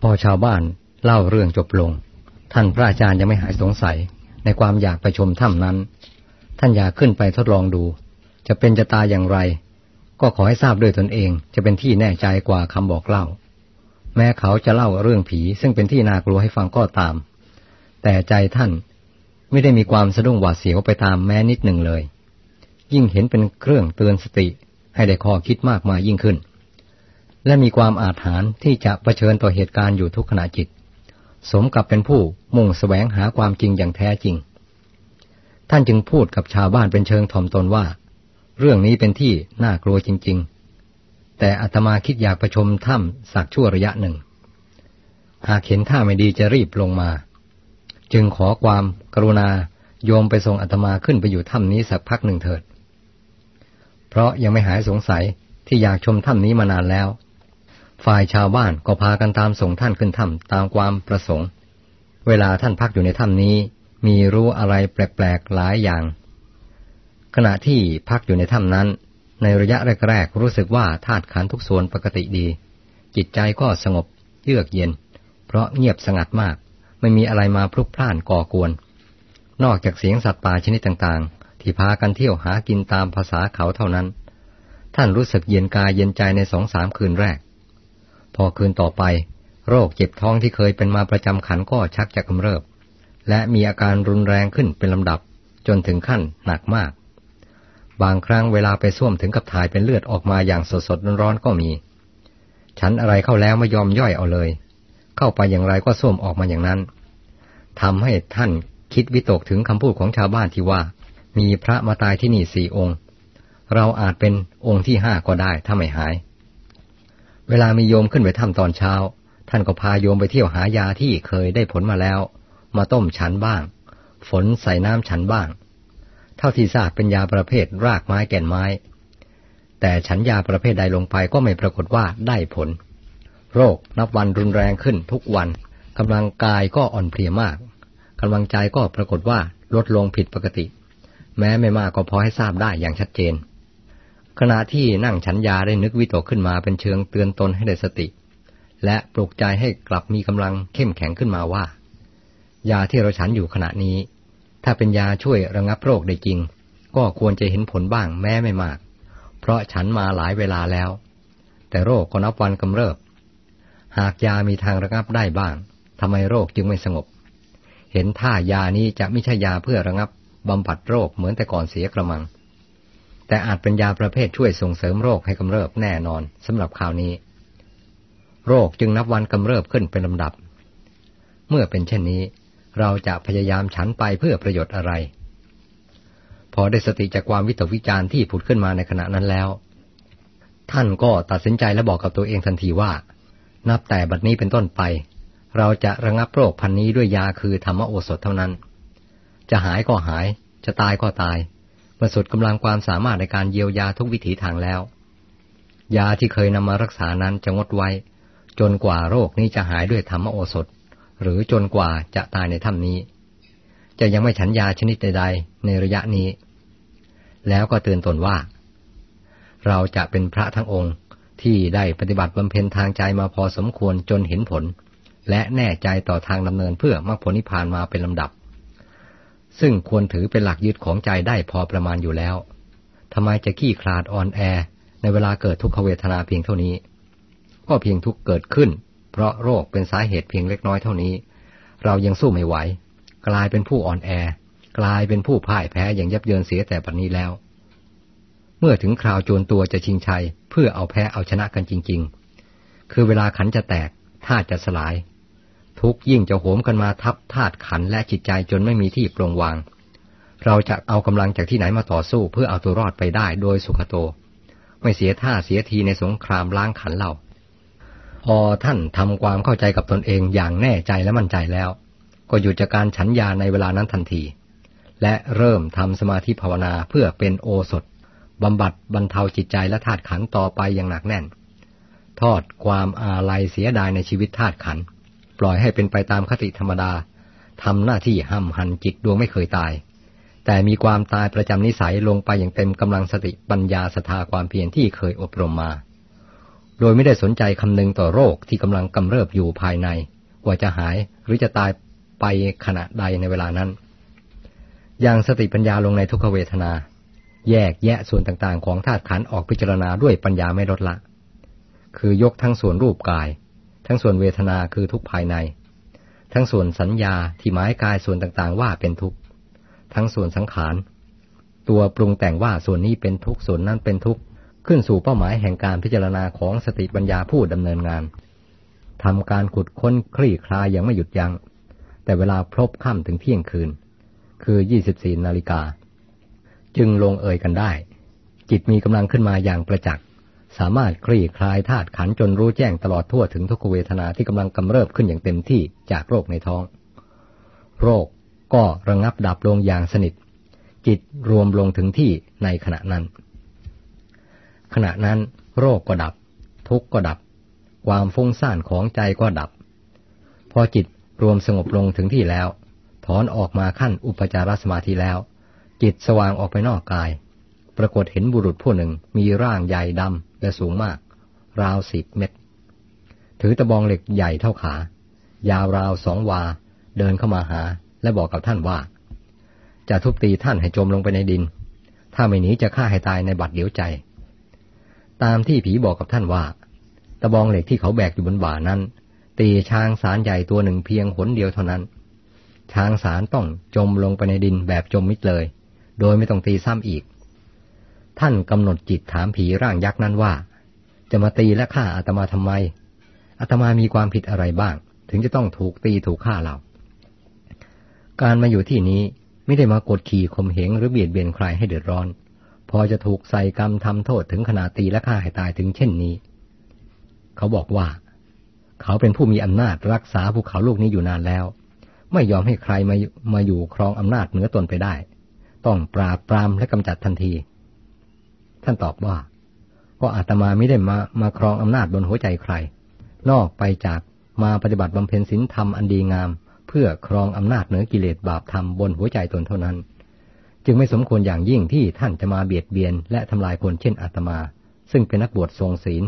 พอชาวบ้านเล่าเรื่องจบลง ท่านพระอาจารย์ยังไม่หายสงสัยในความอยากไปชมถ้ำนั้น ท่านอยากขึ้นไปทดลองดู จะเป็นจะตายอย่างไร ก็ขอให้ทราบด้วยตนเองจะเป็นที่แน่ใจกว่าคำบอกเล่า แม้เขาจะเล่าเรื่องผี ซึ่งเป็นที่น่ากลัวให้ฟังก็ตาม แต่ใจท่านไม่ได้มีความสะดุ้งหวาดเสียวไปตามแม้นิดหนึ่งเลย ยิ่งเห็นเป็นเครื่องเตือนสติให้ได้ข้อคิดมากมายยิ่งขึ้น และมีความอาถรรพ์ที่จะะเผชิญต่อเหตุการณ์อยู่ทุกขณะจิต สมกับเป็นผู้มุ่งแสวงหาความจริงอย่างแท้จริง ท่านจึงพูดกับชาวบ้านเป็นเชิงถ่อมตนว่า เรื่องนี้เป็นที่น่ากลัวจริง ๆ แต่อาตมาคิดอยากประชมถ้ำสักชั่วระยะหนึ่ง หากเห็นท่าไม่ดีจะรีบลงมา จึงขอความกรุณาโยมไปส่งอาตมาขึ้นไปอยู่ถ้ำนี้สักพักหนึ่งเถิด เพราะยังไม่หายสงสัยที่อยากชมถ้ำนี้มานานแล้ว ฝ่ายชาวบ้านก็พากันตามส่งท่านขึ้นถ้ำตามความประสงค์ เวลาท่านพักอยู่ในถ้ำนี้ มีรู้อะไรแปลกๆหลายอย่าง ขณะที่พักอยู่ในถ้ำนั้น ในระยะแรกๆรู้สึกว่าธาตุขันทุกส่วนปกติดี จิตใจก็สงบเยือกเย็น เพราะเงียบสงัดมาก ไม่มีอะไรมาพลุกพล่านก่อกวน นอกจากเสียงสัตว์ป่าชนิดต่างๆ ที่พากันเที่ยวหากินตามภาษาเขาเท่านั้น ท่านรู้สึกเย็นกายเย็นใจในสองสามคืนแรก พอคืนต่อไป โรคเจ็บท้องที่เคยเป็นมาประจำขันก็ชักจะกำเริบ และมีอาการรุนแรงขึ้นเป็นลำดับ จนถึงขั้นหนักมาก บางครั้งเวลาไปส้วมถึงกับถ่ายเป็นเลือดออกมาอย่างสดๆร้อนๆก็มี ฉันอะไรเข้าแล้วไม่ยอมย่อยเอาเลย เข้าไปอย่างไรก็ส้วมออกมาอย่างนั้นทำให้ท่านคิดวิตกถึงคำพูดของชาวบ้านที่ว่า มีพระมาตายที่นี่สี่องค์ เราอาจเป็นองค์ที่ห้าก็ได้ถ้าไม่หาย เวลามีโยมขึ้นไปถ้ำตอนเช้า ท่านก็พาโยมไปเที่ยวหายาที่เคยได้ผลมาแล้ว มาต้มฉันบ้าง ฝนใส่น้ำฉันบ้าง เท่าที่ทราบเป็นยาประเภทรากไม้แก่นไม้ แต่ฉันยาประเภทใดลงไปก็ไม่ปรากฏว่าได้ผล โรคนับวันรุนแรงขึ้นทุกวันกำลังกายก็อ่อนเพลียมากกำลังใจก็ปรากฏว่าลดลงผิดปกติ แม้ไม่มากก็พอให้ทราบได้อย่างชัดเจน ขณะที่นั่งฉันยาได้นึกวิตกขึ้นมาเป็นเชิงเตือนตนให้ได้สติ และปลุกใจให้กลับมีกำลังเข้มแข็งขึ้นมาว่า ยาที่เราฉันอยู่ขณะนี้ ถ้าเป็นยาช่วยระงับโรคได้จริง ก็ควรจะเห็นผลบ้างแม้ไม่มาก เพราะฉันมาหลายเวลาแล้ว แต่โรคก็นับวันกำเริบ หากยามีทางระงับได้บ้างทำไมโรคจึงไม่สงบ เห็นท่ายานี้จะไม่ใช่ยาเพื่อระงับบำบัดโรคเหมือนแต่ก่อนเสียกระมัง แต่อาจเป็นยาประเภทช่วยส่งเสริมโรคให้กำเริบแน่นอนสำหรับข่าวนี้ โรคจึงนับวันกำเริบขึ้นเป็นลำดับ เมื่อเป็นเช่นนี้ เราจะพยายามฉันไปเพื่อประโยชน์อะไร พอได้สติจากความวิตกวิจารณ์ที่ผุดขึ้นมาในขณะนั้นแล้ว ท่านก็ตัดสินใจและบอกกับตัวเองทันทีว่า นับแต่บัดนี้เป็นต้นไป เราจะระงับโรคพันนี้ด้วยยาคือธรรมโอสถเท่านั้น จะหายก็หาย จะตายก็ตาย เมื่อสุดกำลังความสามารถในการเยียวยาทุกวิถีทางแล้ว ยาที่เคยนำมารักษานั้นจะงดไว้ จนกว่าโรคนี้จะหายด้วยธรรมโอสถ หรือจนกว่าจะตายในถ้ำนี้ จะยังไม่ฉันยาชนิดใดๆ ในระยะนี้ แล้วก็เตือนตนว่า เราจะเป็นพระทั้งองค์ที่ได้ปฏิบัติบำเพ็ญทางใจมาพอสมควรจนเห็นผล และแน่ใจต่อทางดำเนินเพื่อมรรคผลนิพพานมาเป็นลำดับ ซึ่งควรถือเป็นหลักยึดของใจได้พอประมาณอยู่แล้วทำไมจะขี้คลาดอ่อนแอ ในเวลาเกิดทุกขเวทนาเพียงเท่านี้ ก็เพียงทุกเกิดขึ้น เพราะโรคเป็นสาเหตุเพียงเล็กน้อยเท่านี้ เรายังสู้ไม่ไหว กลายเป็นผู้อ่อนแอ กลายเป็นผู้พ่ายแพ้อย่างยับเยินเสียแต่ปัจนี้แล้ว เมื่อถึงคราวโจรตัวจะชิงชัย เพื่อเอาแพ้เอาชนะกันจริง ๆ คือเวลาขันจะแตกธาตุจะสลาย ทุกยิ่งจะโหมกันมาทับธาตุขันและจิตใจจนไม่มีที่ปรงวาง เราจะเอากำลังจากที่ไหนมาต่อสู้เพื่อเอาตัวรอดไปได้โดยสุขโต ไม่เสียท่าเสียทีในสงครามล้างขันเราพอท่านทำความเข้าใจกับตนเองอย่างแน่ใจและมั่นใจแล้ว ก็หยุดจากการฉันยาในเวลานั้นทันที และเริ่มทำสมาธิภาวนาเพื่อเป็นโอสถบำบัดบรรเทาจิตใจและธาตุขันต่อไปอย่างหนักแน่น ทอดความอาลัยเสียดายในชีวิตธาตุขัน ปล่อยให้เป็นไปตามคติธรรมดาทำหน้าที่ห้ำหันจิตดวงไม่เคยตาย แต่มีความตายประจำนิสัยลงไปอย่างเต็มกำลังสติปัญญาสถาความเพียรที่เคยอบรมมา โดยไม่ได้สนใจคำนึงต่อโรคที่กำลังกำเริบอยู่ภายใน ว่าจะหายหรือจะตายไปขณะใดในเวลานั้น อย่างสติปัญญาลงในทุกขเวทนา แยกแยะส่วนต่างๆ ของธาตุขันออกพิจารณาด้วยปัญญาไม่ลดละ คือยกทั้งส่วนรูปกาย ทั้งส่วนเวทนาคือทุกภายใน ทั้งส่วนสัญญาที่หมายกายส่วนต่างๆ ว่าเป็นทุกข์ ทั้งส่วนสังขาร ตัวปรุงแต่งว่าส่วนนี้เป็นทุกข์ส่วนนั้นเป็นทุกข์ ขึ้นสู่เป้าหมายแห่งการพิจารณาของสติปัญญาผู้ดำเนินงานทำการขุดค้นคลี่คลายอย่างไม่หยุดยัง้ง แต่เวลาพบค่ำถึงเที่ยงคืน คือ 24 นาฬิกา จึงลงเอยกันได้ จิตมีกำลังขึ้นมาอย่างประจักษ์ สามารถคลี่คลายธาตุขันจนรู้แจ้งตลอดทั่วถึงทุกเวทนาที่กำลังกำเริบขึ้นอย่างเต็มที่จากโรคในท้อง โรคก็ระงับดับลงอย่างสนิท จิตรวมลงถึงที่ในขณะนั้น ขณะนั้น โรคก็ดับ ทุกข์ก็ดับ ความฟุ้งซ่านของใจก็ดับ พอจิตรวมสงบลงถึงที่แล้ว ถอนออกมาขั้นอุปจารสมาธิแล้ว จิตสว่างออกไปนอกกาย ปรากฏเห็นบุรุษผู้หนึ่งมีร่างใหญ่ดำและสูงมาก ราวสิบเมตร ถือตะบองเหล็กใหญ่เท่าขา ยาวราวสองวา เดินเข้ามาหา และบอกกับท่านว่า จะทุบตีท่านให้จมลงไปในดิน ถ้าไม่หนีจะฆ่าให้ตายในบัดเดียวใจ ตามที่ผีบอกกับท่านว่า ตะบองเหล็กที่เขาแบกอยู่บนบ่านั้น ตีช้างสารใหญ่ตัวหนึ่งเพียงหนเดียวเท่านั้น ช้างสารต้องจมลงไปในดินแบบจมมิดเลย โดยไม่ต้องตีซ้ำอีก ท่านกำหนดจิตถามผีร่างยักษ์นั้นว่า จะมาตีและฆ่าอาตมาทำไมอาตมามีความผิดอะไรบ้าง ถึงจะต้องถูกตีถูกฆ่าเรา การมาอยู่ที่นี้ไม่ได้มากดขี่ข่มเหงหรือเบียดเบียนใครให้เดือดร้อน พอจะถูกใส่กรรมทำโทษถึงขนาดตีและฆ่าให้ตายถึงเช่นนี้ เขาบอกว่า เขาเป็นผู้มีอำนาจรักษาภูเขาลูกนี้อยู่นานแล้ว ไม่ยอมให้ใครมามาอยู่ครองอำนาจเหนือตนไปได้ ต้องปราบปรามและกำจัดทันที ท่านตอบว่า ก็อาตมาไม่ได้มามาครองอำนาจบนหัวใจใคร นอกไปจากมาปฏิบัติบำเพ็ญศีลธรรมอันดีงาม เพื่อครองอำนาจเหนือกิเลสบาปธรรมบนหัวใจตนเท่านั้น จึงไม่สมควรอย่างยิ่งที่ท่านจะมาเบียดเบียนและทำลายคนเช่นอาตมา ซึ่งเป็นนักบวชทรงศีล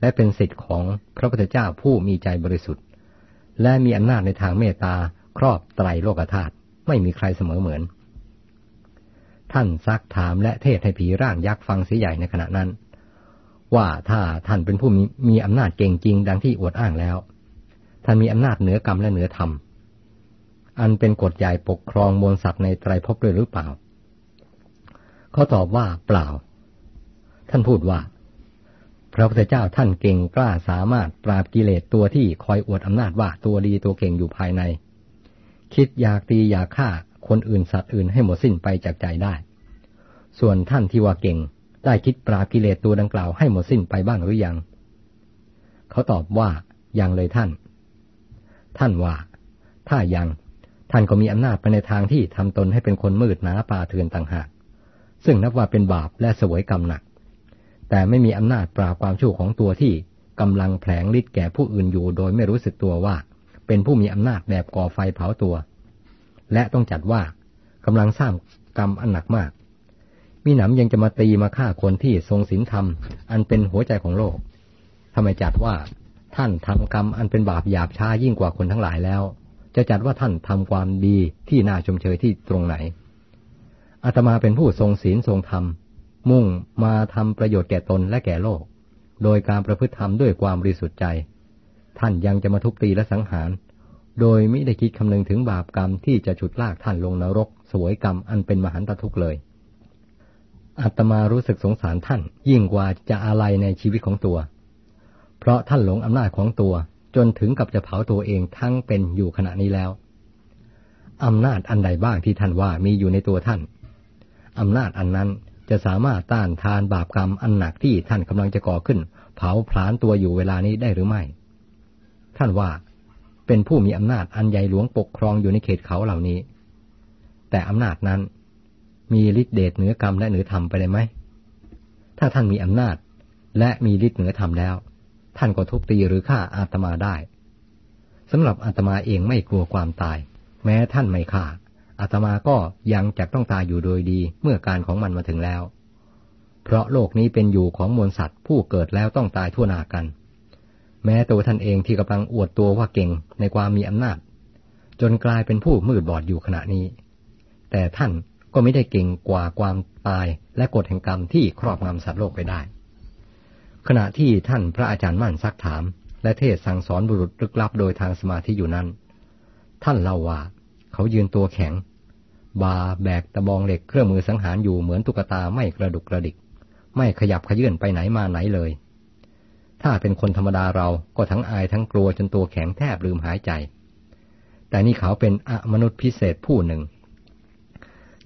และเป็นสิทธิ์ของพระพุทธเจ้าผู้มีใจบริสุทธิ์ และมีอำนาจในทางเมตตาครอบไตรโลกธาตุไม่มีใครเสมอเหมือน ท่านซักถามและเทศให้ผีร่างยักษ์ฟังเสียใหญ่ในขณะนั้น ว่าถ้าท่านเป็นผู้มีมีอำนาจเก่งจริงดังที่อวดอ้างแล้ว ท่านมีอำนาจเหนือกรรมและเหนือธรรม อันเป็นกฎใหญ่ปกครองมวลสัตว์ในไตรภพด้วยหรือเปล่า เขาตอบว่าเปล่า ท่านพูดว่า พระพุทธเจ้าท่านเก่งกล้าสามารถปราบกิเลสตัวที่คอยอวดอำนาจว่าตัวดีตัวเก่งอยู่ภายใน คิดอยากตีอยากฆ่า คนอื่นสัตว์อื่นให้หมดสิ้นไปจากใจได้ ส่วนท่านที่ว่าเก่ง ได้คิดปราบกิเลสตัวดังกล่าวให้หมดสิ้นไปบ้างหรือยัง เขาตอบว่ายังเลยท่าน ท่านว่า ถ้ายังท่านก็มีอำนาจไปในทางที่ทำตนให้เป็นคนมืดหนาป่าเถื่อนต่างหาก ซึ่งนับว่าเป็นบาปและสวยกรรมหนัก แต่ไม่มีอำนาจปราบความชั่วของตัวที่กำลังแผลงฤทธิ์แก่ผู้อื่นอยู่โดยไม่รู้สึกตัวว่า เป็นผู้มีอำนาจแบบก่อไฟเผาตัว และต้องจัดว่ากำลังสร้างกรรมอันหนักมาก มีหนำยังจะมาตีมาฆ่าคนที่ทรงศีลธรรม อันเป็นหัวใจของโลกทำไมจัดว่าท่านทำกรรมอันเป็นบาปหยาบช้ายิ่งกว่าคนทั้งหลายแล้ว จะจัดว่าท่านทำความดีที่น่าชมเชยที่ตรงไหนอาตมาเป็นผู้ทรงศีลทรงธรรม มุ่งมาทำประโยชน์แก่ตนและแก่โลก โดยการประพฤติธรรมด้วยความบริสุทธิ์ใจ ท่านยังจะมาทุบตีและสังหาร โดยไม่ได้คิดคำนึงถึงบาปกรรมที่จะฉุดลากท่านลงนรก สวยกรรมอันเป็นมหันตทุกข์เลย อาตมารู้สึกสงสารท่าน ยิ่งกว่าจะอะไรในชีวิตของตัว เพราะท่านหลงอำนาจของตัว จนถึงกับจะเผาตัวเองทั้งเป็นอยู่ขณะนี้แล้วอำนาจอันใดบ้างที่ท่านว่ามีอยู่ในตัวท่านอำนาจอันนั้นจะสามารถต้านทานบาปกรรมอันหนักที่ท่านกำลังจะก่อขึ้น เผาผลาญตัวอยู่เวลานี้ได้หรือไม่ ท่านว่า เป็นผู้มีอำนาจอันใหญ่หลวงปกครองอยู่ในเขตเขาเหล่านี้ แต่อำนาจนั้น มีฤทธิเดชเหนือกรรมและเหนือธรรมไปเลยไหม ถ้าท่านมีอำนาจและมีฤทธิ์เหนือธรรมแล้ว ท่านก็ทุบตีหรือฆ่าอาตมาได้สำหรับอาตมาเองไม่กลัวความตาย แม้ท่านไม่ฆ่าอาตมาก็ยังจะต้องตายอยู่โดยดีเมื่อการของมันมาถึงแล้ว เพราะโลกนี้เป็นอยู่ของมวลสัตว์ผู้เกิดแล้วต้องตายทั่วหน้ากัน แม้ตัวท่านเองที่กำลังอวดตัวว่าเก่งในความมีอำนาจ จนกลายเป็นผู้มืดบอดอยู่ขณะนี้ แต่ท่านก็ไม่ได้เก่งกว่าความตายและกฎแห่งกรรมที่ครอบงำสัตว์โลกไปได้ ขณะที่ท่านพระอาจารย์มั่นซักถาม และเทศสั่งสอนบุรุษลึกลับโดยทางสมาธิอยู่นั้น ท่านเล่าว่า เขายืนตัวแข็ง บาแบกตะบองเหล็กเครื่องมือสังหารอยู่เหมือนตุ๊กตาไม่กระดุกกระดิก ไม่ขยับขยื่นไปไหนมาไหนเลย ถ้าเป็นคนธรรมดาเราก็ทั้งอายทั้งกลัวจนตัวแข็งแทบลืมหายใจ แต่นี่เขาเป็นอมนุษย์พิเศษผู้หนึ่ง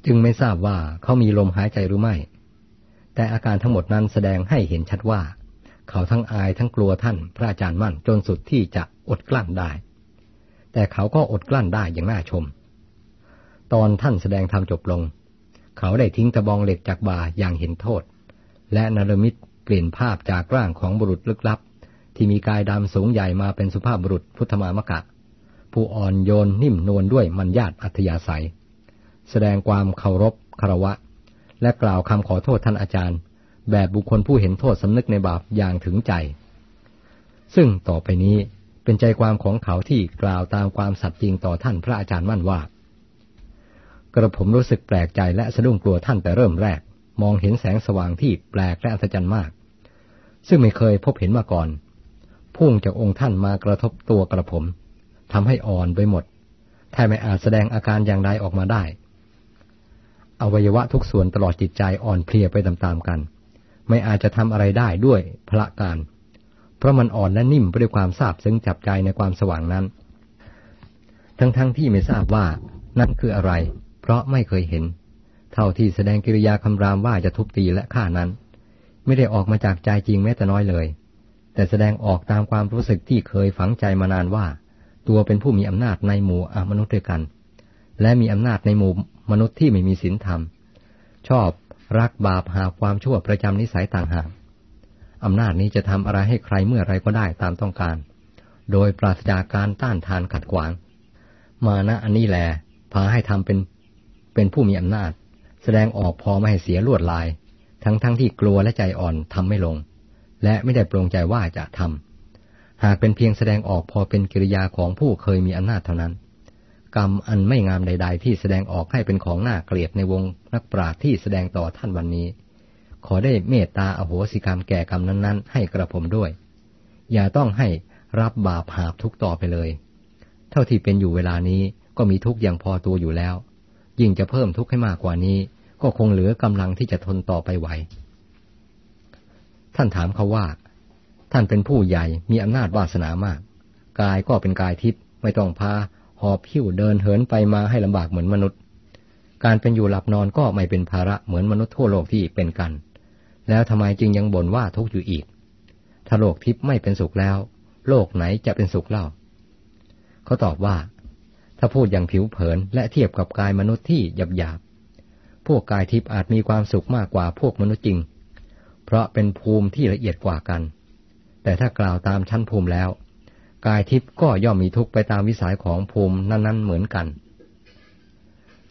จึงไม่ทราบว่าเขามีลมหายใจหรือไม่ แต่อาการทั้งหมดนั้นแสดงให้เห็นชัดว่า เขาทั้งอายทั้งกลัวท่านพระอาจารย์มั่นจนสุดที่จะอดกลั้นได้ แต่เขาก็อดกลั้นได้อย่างน่าชม ตอนท่านแสดงธรรมจบลง เขาได้ทิ้งตะบองเหล็กจากบาอย่างเห็นโทษ และนรมิต เปลี่ยนภาพจากร่างของบุรุษลึกลับ ที่มีกายดำสูงใหญ่มาเป็นสุภาพบุรุษพุทธมามกะ ผู้อ่อนโยนนิ่มนวลด้วยมัญญาตอัธยาศัย แสดงความเคารพคารวะ และกล่าวคำขอโทษท่านอาจารย์ แบบบุคคลผู้เห็นโทษสำนึกในบาปอย่างถึงใจ ซึ่งต่อไปนี้เป็นใจความของเขาที่กล่าวตามความสัตย์จริงต่อท่านพระอาจารย์มั่นว่า กระผมรู้สึกแปลกใจและสะดุ้งกลัวท่านแต่เริ่มแรก มองเห็นแสงสว่างที่แปลกและอัศจรรย์มาก ซึ่งไม่เคยพบเห็นมาก่อน พุ่งจากองค์ท่านมากระทบตัวกระผมทำให้อ่อนไปหมดแทบไม่อาจแสดงอาการอย่างใดออกมาได้ อวัยวะทุกส่วนตลอดจิตใจอ่อนเพลียไปตามๆกัน ไม่อาจจะทำอะไรได้ด้วยพละการ เพราะมันอ่อนและนิ่มไปด้วยความทราบซึ้งจับใจในความสว่างนั้น ทั้งๆทที่ไม่ทราบว่านั่นคืออะไร เพราะไม่เคยเห็น เท่าที่แสดงกิริยาคำรามว่าจะทุบตีและฆ่านั้น ไม่ได้ออกมาจากใจจริงแม้แต่น้อยเลย แต่แสดงออกตามความรู้สึกที่เคยฝังใจมานานว่า ตัวเป็นผู้มีอำนาจในหมู่อมนุษย์ด้วยกัน และมีอำนาจในหมู่มนุษย์ที่ไม่มีศีลธรรม ชอบรักบาปหาความชั่วประจำนิสัยต่างหากอำนาจนี้จะทำอะไรให้ใครเมื่อไรก็ได้ตามต้องการ โดยปราศจากการต้านทานขัดขวาง มานะอันนี้แหละพาให้ทำเป็นเป็นผู้มีอำนาจ แสดงออกพอไม่ให้เสียลวดลาย ทั้งทั้งที่กลัวและใจอ่อนทำไม่ลง และไม่ได้ปรงใจว่าจะทำหากเป็นเพียงแสดงออกพอเป็นกิริยาของผู้เคยมีอำนาจเท่านั้น กรรมอันไม่งามใด ๆ ที่แสดงออกให้เป็นของน่าเกลียดในวงนักปราชญ์ที่แสดงต่อท่านวันนี้ ขอได้เมตตาอโหสิกรรมแก่กรรมนั้นๆ ให้กระผมด้วย อย่าต้องให้รับบาปหาบทุกต่อไปเลย เท่าที่เป็นอยู่เวลานี้ก็มีทุกอย่างพอตัวอยู่แล้ว ยิ่งจะเพิ่มทุกข์ให้มากกว่านี้ ก็คงเหลือกำลังที่จะทนต่อไปไหว ท่านถามเขาว่า ท่านเป็นผู้ใหญ่มีอำนาจวาสนามาก กายก็เป็นกายทิพย์ไม่ต้องพาหอบหิ้วเดินเหินไปมาให้ลำบากเหมือนมนุษย์ การเป็นอยู่หลับนอนก็ไม่เป็นภาระเหมือนมนุษย์ทั่วโลกที่เป็นกัน แล้วทำไมจึงยังบ่นว่าทุกข์อยู่อีก ถ้าโลกทิพย์ไม่เป็นสุขแล้ว โลกไหนจะเป็นสุขเล่า เขาตอบว่า ถ้าพูดอย่างผิวเผินและเทียบกับกายมนุษย์ที่หยาบหยาบ พวกกายทิพย์อาจมีความสุขมากกว่าพวกมนุษย์จริง เพราะเป็นภูมิที่ละเอียดกว่ากัน แต่ถ้ากล่าวตามชั้นภูมิแล้ว กายทิพย์ก็ย่อมมีทุกข์ไปตามวิสัยของภูมินั้นๆเหมือนกัน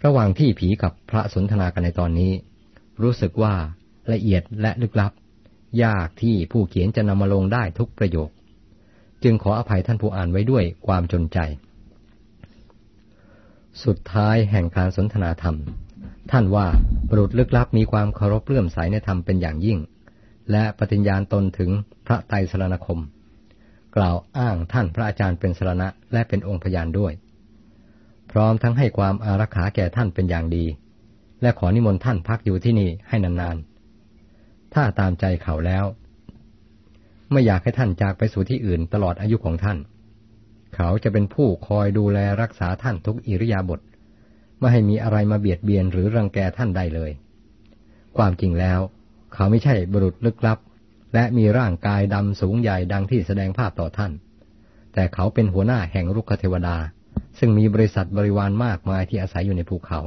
ระหว่างที่ผีกับพระสนทนากันในตอนนี้ รู้สึกว่าละเอียดและลึกลับ ยากที่ผู้เขียนจะนำมาลงได้ทุกประโยค จึงขออภัยท่านผู้อ่านไว้ด้วยความจนใจ สุดท้ายแห่งการสนทนาธรรม ท่านว่าบุรุษลึกลับมีความเคารพเลื่อมใสในธรรมเป็นอย่างยิ่ง และปฏิญญาณตนถึงพระไตรสรณคม กล่าวอ้างท่านพระอาจารย์เป็นสรณะและเป็นองค์พยานด้วย พร้อมทั้งให้ความอารักขาแก่ท่านเป็นอย่างดี และขอนิมนต์ท่านพักอยู่ที่นี่ให้นานๆ ถ้าตามใจเขาแล้ว ไม่อยากให้ท่านจากไปสู่ที่อื่นตลอดอายุของท่าน เขาจะเป็นผู้คอยดูแลรักษาท่านทุกอิริยาบถ ไม่ให้มีอะไรมาเบียดเบียนหรือรังแกท่านได้เลย ความจริงแล้ว เขาไม่ใช่บุรุษลึกลับ และมีร่างกายดำสูงใหญ่ดังที่แสดงภาพต่อท่าน แต่เขาเป็นหัวหน้าแห่งรุกขเทวดา ซึ่งมีบริษัทบริวารมากมายที่อาศัยอยู่ในภูเขา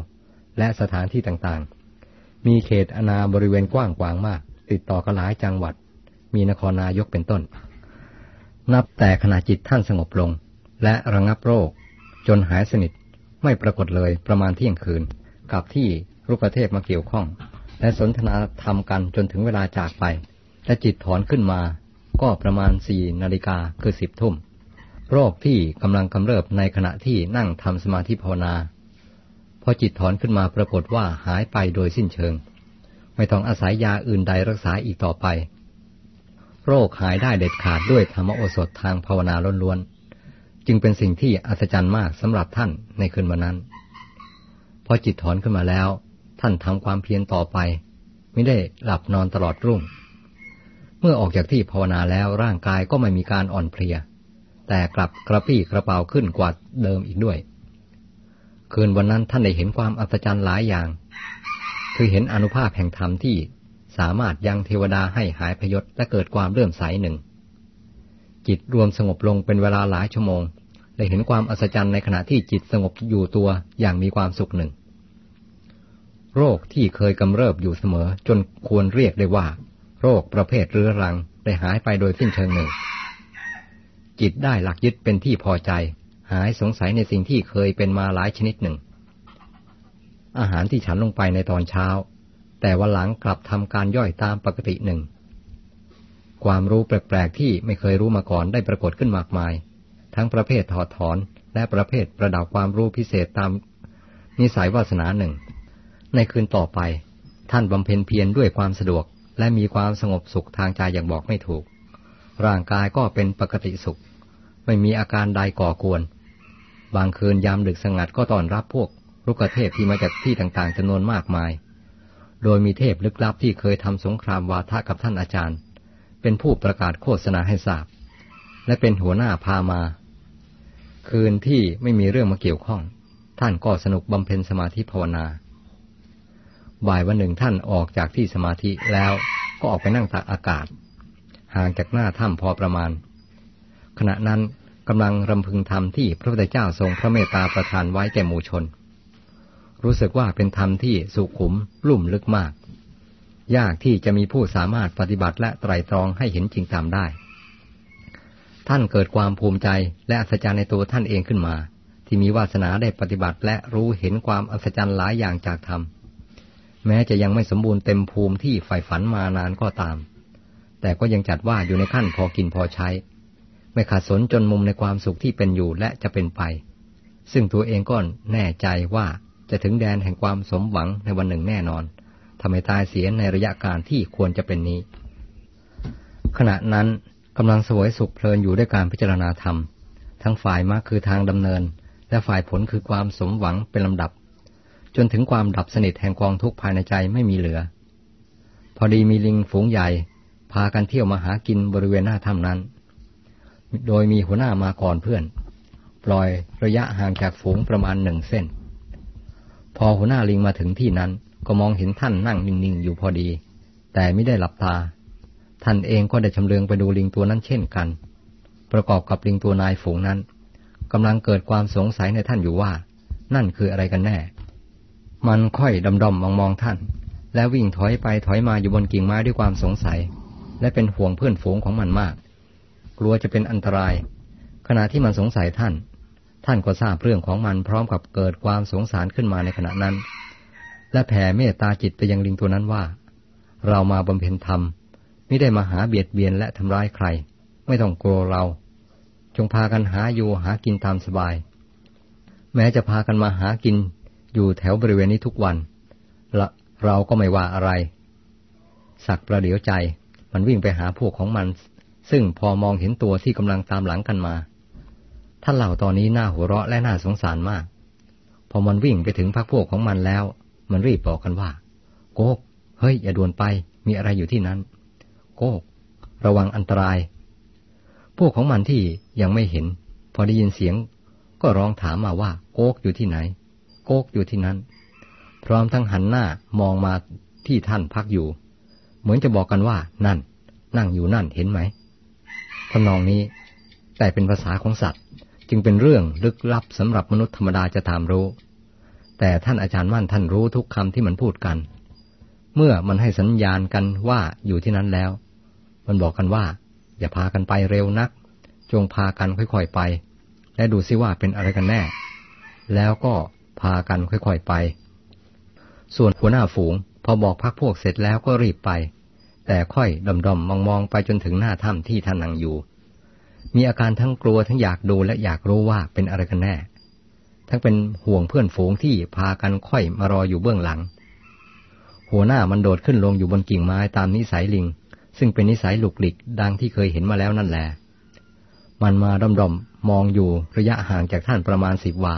และสถานที่ต่างๆ มีเขตอนาบริเวณกว้างขวางมาก ติดต่อกันหลายจังหวัด มีนครนายกเป็นต้น นับแต่ขณะจิตท่านสงบลง และระงับโรค จนหายสนิท ไม่ปรากฏเลยประมาณเที่ยงคืน กับที่รุกเทพมาเกี่ยวข้อง และสนทนาธรรมกันจนถึงเวลาจากไป และจิตถอนขึ้นมาก็ประมาณสี่นาฬิกาคือสิบทุ่ม โรคที่กำลังกำเริบในขณะที่นั่งทำสมาธิภาวนา พอจิตถอนขึ้นมาปรากฏว่าหายไปโดยสิ้นเชิง ไม่ต้องอาศัยยาอื่นใดรักษาอีกต่อไป โรคหายได้เด็ดขาดด้วยธรรมโอสถทางภาวนาล้วนๆ จึงเป็นสิ่งที่อัศจรรย์มากสำหรับท่านในคืนวันนั้น พอจิตถอนขึ้นมาแล้ว ท่านทำความเพียรต่อไป ไม่ได้หลับนอนตลอดรุ่ง เมื่อออกจากที่ภาวนาแล้วร่างกายก็ไม่มีการอ่อนเพลีย แต่กลับกระปี้กระเป๋าขึ้นกว่าเดิมอีกด้วย คืนวันนั้นท่านได้เห็นความอัศจรรย์หลายอย่าง คือเห็นอนุภาพแห่งธรรมที่สามารถยังเทวดาให้หายพยศและเกิดความเลื่อมใสหนึ่งจิตรวมสงบลงเป็นเวลาหลายชั่วโมง ได้เห็นความอัศจรรย์ในขณะที่จิตสงบอยู่ตัวอย่างมีความสุขหนึ่ง โรคที่เคยกำเริบอยู่เสมอจนควรเรียกได้ว่า โรคประเภทเรื้อรังได้หายไปโดยสิ้นเชิงหนึ่ง จิตได้หลักยึดเป็นที่พอใจ หายสงสัยในสิ่งที่เคยเป็นมาหลายชนิดหนึ่ง อาหารที่ฉันลงไปในตอนเช้า แต่วันหลังกลับทำการย่อยตามปกติหนึ่ง ความรู้แปลกๆที่ไม่เคยรู้มาก่อนได้ปรากฏขึ้นมากมาย ทั้งประเภทถอดถอน และประเภทประดับความรู้พิเศษตาม นิสัยวาสนาหนึ่ง ในคืนต่อไป ท่านบำเพ็ญเพียรด้วยความสะดวก และมีความสงบสุขทางใจอย่างบอกไม่ถูก ร่างกายก็เป็นปกติสุข ไม่มีอาการใดก่อกวน บางคืนยามดึกสงัดก็ต้อนรับพวกลูกเทพที่มาจากที่ต่างๆจำนวนมากมาย โดยมีเทพลึกลับที่เคยทำสงครามวาทะกับท่านอาจารย์ เป็นผู้ประกาศโฆษณาให้ทราบ และเป็นหัวหน้าพามา คืนที่ไม่มีเรื่องมาเกี่ยวข้อง ท่านก็สนุกบำเพ็ญสมาธิภาวนา บ่ายวันหนึ่งท่านออกจากที่สมาธิแล้วก็ออกไปนั่งตากอากาศ ห่างจากหน้าถ้ำพอประมาณ ขณะนั้นกำลังรำพึงธรรมที่พระพุทธเจ้าทรงพระเมตตาประทานไว้แก่หมู่ชน รู้สึกว่าเป็นธรรมที่สุขุมลุ่มลึกมาก ยากที่จะมีผู้สามารถปฏิบัติและไตรตรองให้เห็นจริงตามได้ ท่านเกิดความภูมิใจและอัศจรรย์ในตัวท่านเองขึ้นมา ที่มีวาสนาได้ปฏิบัติ และรู้เห็นความอัศจรรย์หลายอย่างจากธรรมแม้จะยังไม่สมบูรณ์เต็มภูมิที่ใฝ่ฝันมานานก็ตาม แต่ก็ยังจัดว่าอยู่ในขั้นพอกินพอใช้ ไม่ขาดสนจนมุมในความสุขที่เป็นอยู่และจะเป็นไป ซึ่งตัวเองก็แน่ใจว่าจะถึงแดนแห่งความสมหวังในวันหนึ่งแน่นอนทำให้ตายเสียในระยะการที่ควรจะเป็นนี้ ขณะนั้น กำลังสวยสุขเพลินอยู่ด้วยการพิจารณาธรรม ทั้งฝ่ายมรรคคือทางดำเนิน และฝ่ายผลคือความสมหวังเป็นลำดับ จนถึงความดับสนิทแห่งกองทุกข์ภายในใจไม่มีเหลือ พอดีมีลิงฝูงใหญ่ พากันเที่ยวมาหากินบริเวณหน้าถ้ำนั้น โดยมีหัวหน้ามาก่อนเพื่อน ปล่อยระยะห่างจากฝูงประมาณหนึ่งเส้น พอหัวหน้าลิงมาถึงที่นั้นก็มองเห็นท่านนั่งนิ่งๆอยู่พอดี แต่ไม่ได้หลับตา ท่านเองก็ได้ชำเลืองไปดูลิงตัวนั้นเช่นกัน ประกอบกับลิงตัวนายฝูงนั้นกำลังเกิดความสงสัยในท่านอยู่ว่า นั่นคืออะไรกันแน่ มันค่อยดำดมมองมองท่าน แล้ววิ่งถอยไปถอยมาอยู่บนกิ่งไม้ด้วยความสงสัย และเป็นห่วงเพื่อนฝูงของมันมาก กลัวจะเป็นอันตราย ขณะที่มันสงสัยท่าน ท่านก็ทราบเรื่องของมันพร้อมกับเกิดความสงสารขึ้นมาในขณะนั้น และแผ่เมตตาจิตไปยังลิงตัวนั้นว่า เรามาบำเพ็ญธรรม ไม่ได้มาหาเบียดเบียนและทำร้ายใคร ไม่ต้องกลัวเรา จงพากันหาอยู่หากินตามสบาย แม้จะพากันมาหากินอยู่แถวบริเวณนี้ทุกวันละเราก็ไม่ว่าอะไร สักประเดี๋ยวใจมันวิ่งไปหาพวกของมัน ซึ่งพอมองเห็นตัวที่กำลังตามหลังกันมาท่านเหล่าตอนนี้น่าหัวเราะและน่าสงสารมาก พอมันวิ่งไปถึงพักพวกของมันแล้ว มันรีบบอกกันว่า โกกเฮ้ย อย่าด่วนไป มีอะไรอยู่ที่นั้น โกก ระวังอันตราย พวกของมันที่ยังไม่เห็น พอได้ยินเสียง ก็ร้องถามมาว่าโกกอยู่ที่ไหน โกกอยู่ที่นั้น พร้อมทั้งหันหน้ามองมาที่ท่านพักอยู่ เหมือนจะบอกกันว่า นั่น นั่งอยู่นั่นเห็นไหมทำนองนี้ แต่เป็นภาษาของสัตว์ จึงเป็นเรื่องลึกลับสำหรับมนุษย์ธรรมดาจะตามรู้ แต่ท่านอาจารย์มั่นท่านรู้ทุกคำที่มันพูดกันเมื่อมันให้สัญญาณกันว่าอยู่ที่นั้นแล้ว มันบอกกันว่า อย่าพากันไปเร็วนัก จงพากันค่อยๆไป และดูซิว่าเป็นอะไรกันแน่ แล้วก็พากันค่อยๆไป ส่วนหัวหน้าฝูง พอบอกพักพวกเสร็จแล้วก็รีบไป แต่ค่อยดมดมมองมองไปจนถึงหน้าถ้ำที่ท่านนั่งอยู่ มีอาการทั้งกลัวทั้งอยากดูและอยากรู้ว่าเป็นอะไรกันแน่ ทั้งเป็นห่วงเพื่อนฝูงที่พากันค่อยมารออยู่เบื้องหลัง หัวหน้ามันโดดขึ้นลงอยู่บนกิ่งไม้ตามนิสัยลิง ซึ่งเป็นนิสัยหลุกหลิกดังที่เคยเห็นมาแล้วนั่นแหละมันมาดอมดมมองอยู่ระยะห่างจากท่านประมาณสิบวา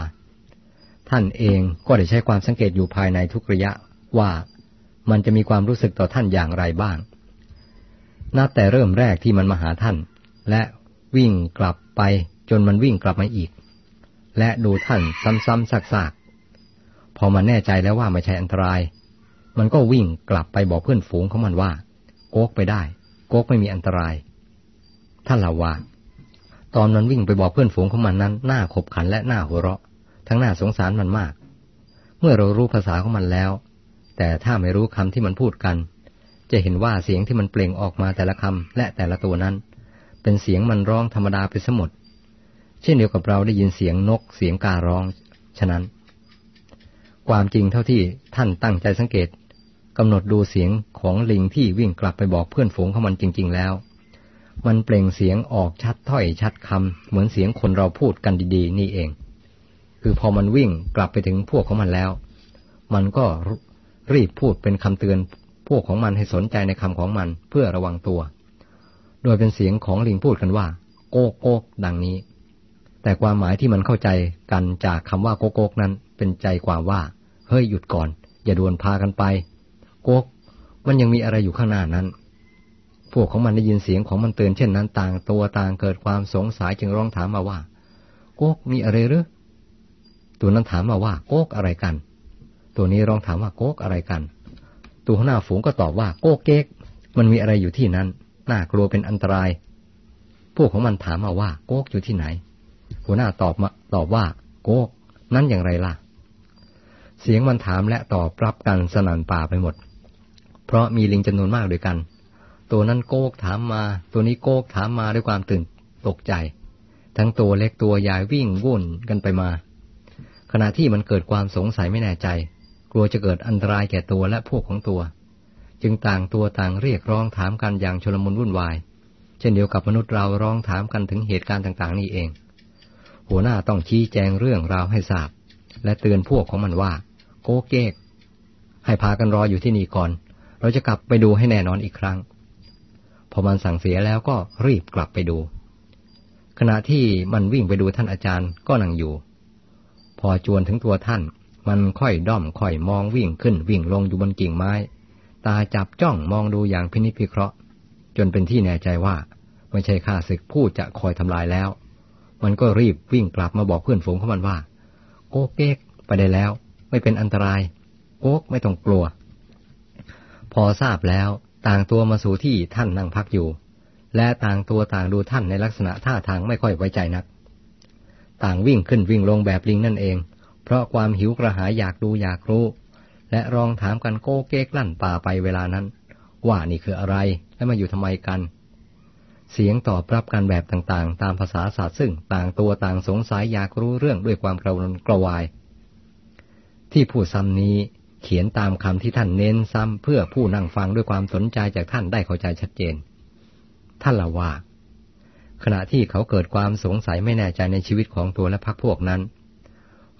ท่านเองก็ได้ใช้ความสังเกตอยู่ภายในทุกระยะว่ามันจะมีความรู้สึกต่อท่านอย่างไรบ้าง นับแต่เริ่มแรกที่มันมาหาท่าน และวิ่งกลับไปจนมันวิ่งกลับมาอีก และดูท่านซ้ำๆซากๆ พอมันแน่ใจแล้วว่าไม่ใช่อันตราย มันก็วิ่งกลับไปบอกเพื่อนฝูงของมันว่า โกกไปได้ โกกไม่มีอันตราย ท่านลาวาตอนมันวิ่งไปบอกเพื่อนฝูงของมันนั้นหน้าขบขันและหน้าหัวเราะ ทั้งหน้าสงสารมันมาก เมื่อเรารู้ภาษาของมันแล้ว แต่ถ้าไม่รู้คำที่มันพูดกัน จะเห็นว่าเสียงที่มันเปล่งออกมาแต่ละคำและแต่ละตัวนั้น เป็นเสียงมันร้องธรรมดาไปสมดเช่นเดียวกับเราได้ยินเสียงนกเสียงการ้อง ฉะนั้น ความจริงเท่าที่ท่านตั้งใจสังเกต กำหนดดูเสียงของลิงที่วิ่งกลับไปบอกเพื่อนฝูงของมันจริง ๆ แล้ว มันเปล่งเสียงออกชัดถ้อยชัดคำเหมือนเสียงคนเราพูดกันดีๆ นี่เอง คือพอมันวิ่งกลับไปถึงพวกของมันแล้ว มันก็รีบพูดเป็นคำเตือนพวกของมันให้สนใจในคำของมันเพื่อระวังตัว โดยเป็นเสียงของลิงพูดกันว่า โกโกกดังนี้ แต่ความหมายที่มันเข้าใจกันจากคำว่าโกโกกนั้นเป็นใจความว่า เฮ้ยหยุดก่อน อย่าดวนพากันไป กกมันยังมีอะไรอยู่ข้างหน้านั้น พวกของมันได้ยินเสียงของมันเตือนเช่นนั้นต่างตัวต่างเกิดความสงสัยจึงร้องถามมาว่า โกกมีอะไรหรือ ตัวนั้นถามมาว่าโกกอะไรกัน ตัวนี้ร้องถามว่าโก๊กอะไรกันตัวหัวหน้าฝูงก็ตอบว่าโก๊กเก๊ก มันมีอะไรอยู่ที่นั้น น่ากลัวเป็นอันตราย พวกของมันถามมาว่าโก๊กอยู่ที่ไหน หัวหน้าตอบมาตอบว่าโก๊กนั้นอย่างไรล่ะ เสียงมันถามและตอบรับกันสนั่นป่าไปหมด ราะมีลิงจำนวนมากด้วยกัน ตัวนั้นโกกถามมา ตัวนี้โกกถามมาด้วยความตื่นตกใจ ทั้งตัวเล็กตัวใหญ่วิ่งวุ่นกันไปมา ขณะที่มันเกิดความสงสัยไม่แน่ใจ กลัวจะเกิดอันตรายแก่ตัวและพวกของตัว จึงต่างตัวต่างเรียกร้องถามกันอย่างชลมุนวุ่นวาย เช่นเดียวกับมนุษย์เราร้องถามกันถึงเหตุการณ์ต่าง ๆ นี่เอง หัวหน้าต้องชี้แจงเรื่องราวให้ทราบ และเตือนพวกของมันว่า โกเกกให้พากันรออยู่ที่นี่ก่อน เราจะกลับไปดูให้แน่นอนอีกครั้ง พอมันสั่งเสียแล้วก็รีบกลับไปดู ขณะที่มันวิ่งไปดูท่านอาจารย์ก็นั่งอยู่ พอจวนถึงตัวท่าน มันค่อยด้อมค่อยมองวิ่งขึ้นวิ่งลงอยู่บนกิ่งไม้ ตาจับจ้องมองดูอย่างพินิจพิเคราะห์ จนเป็นที่แน่ใจว่าไม่ใช่ข้าศึกผู้จะคอยทำลายแล้ว มันก็รีบวิ่งกลับมาบอกเพื่อนฝูงของมันว่า โกเก๊กไปได้แล้ว ไม่เป็นอันตราย โก๊กไม่ต้องกลัว พอทราบแล้วต่างตัวมาสู่ที่ท่านนั่งพักอยู่ และต่างตัวต่างดูท่านในลักษณะท่าทางไม่ค่อยไว้ใจนัก ต่างวิ่งขึ้นวิ่งลงแบบลิงนั่นเอง เพราะความหิวกระหายอยากดูอยากรู้ และรองถามกันโก้เก๊กลั่นป่าไปเวลานั้น ว่านี่คืออะไรและมาอยู่ทำไมกัน เสียงตอบรับกันแบบต่างๆ ตามภาษาศาสตร์ซึ่งต่างตัวต่างสงสัยอยากรู้เรื่องด้วยความกระวนกระวาย ที่ผู้ซ้ำนี้ เขียนตามคำที่ท่านเน้นซ้ำเพื่อผู้นั่งฟังด้วยความสนใจจากท่านได้เข้าใจชัดเจน ท่านละว่า ขณะที่เขาเกิดความสงสัยไม่แน่ใจในชีวิตของตัวและพรรคพวกนั้น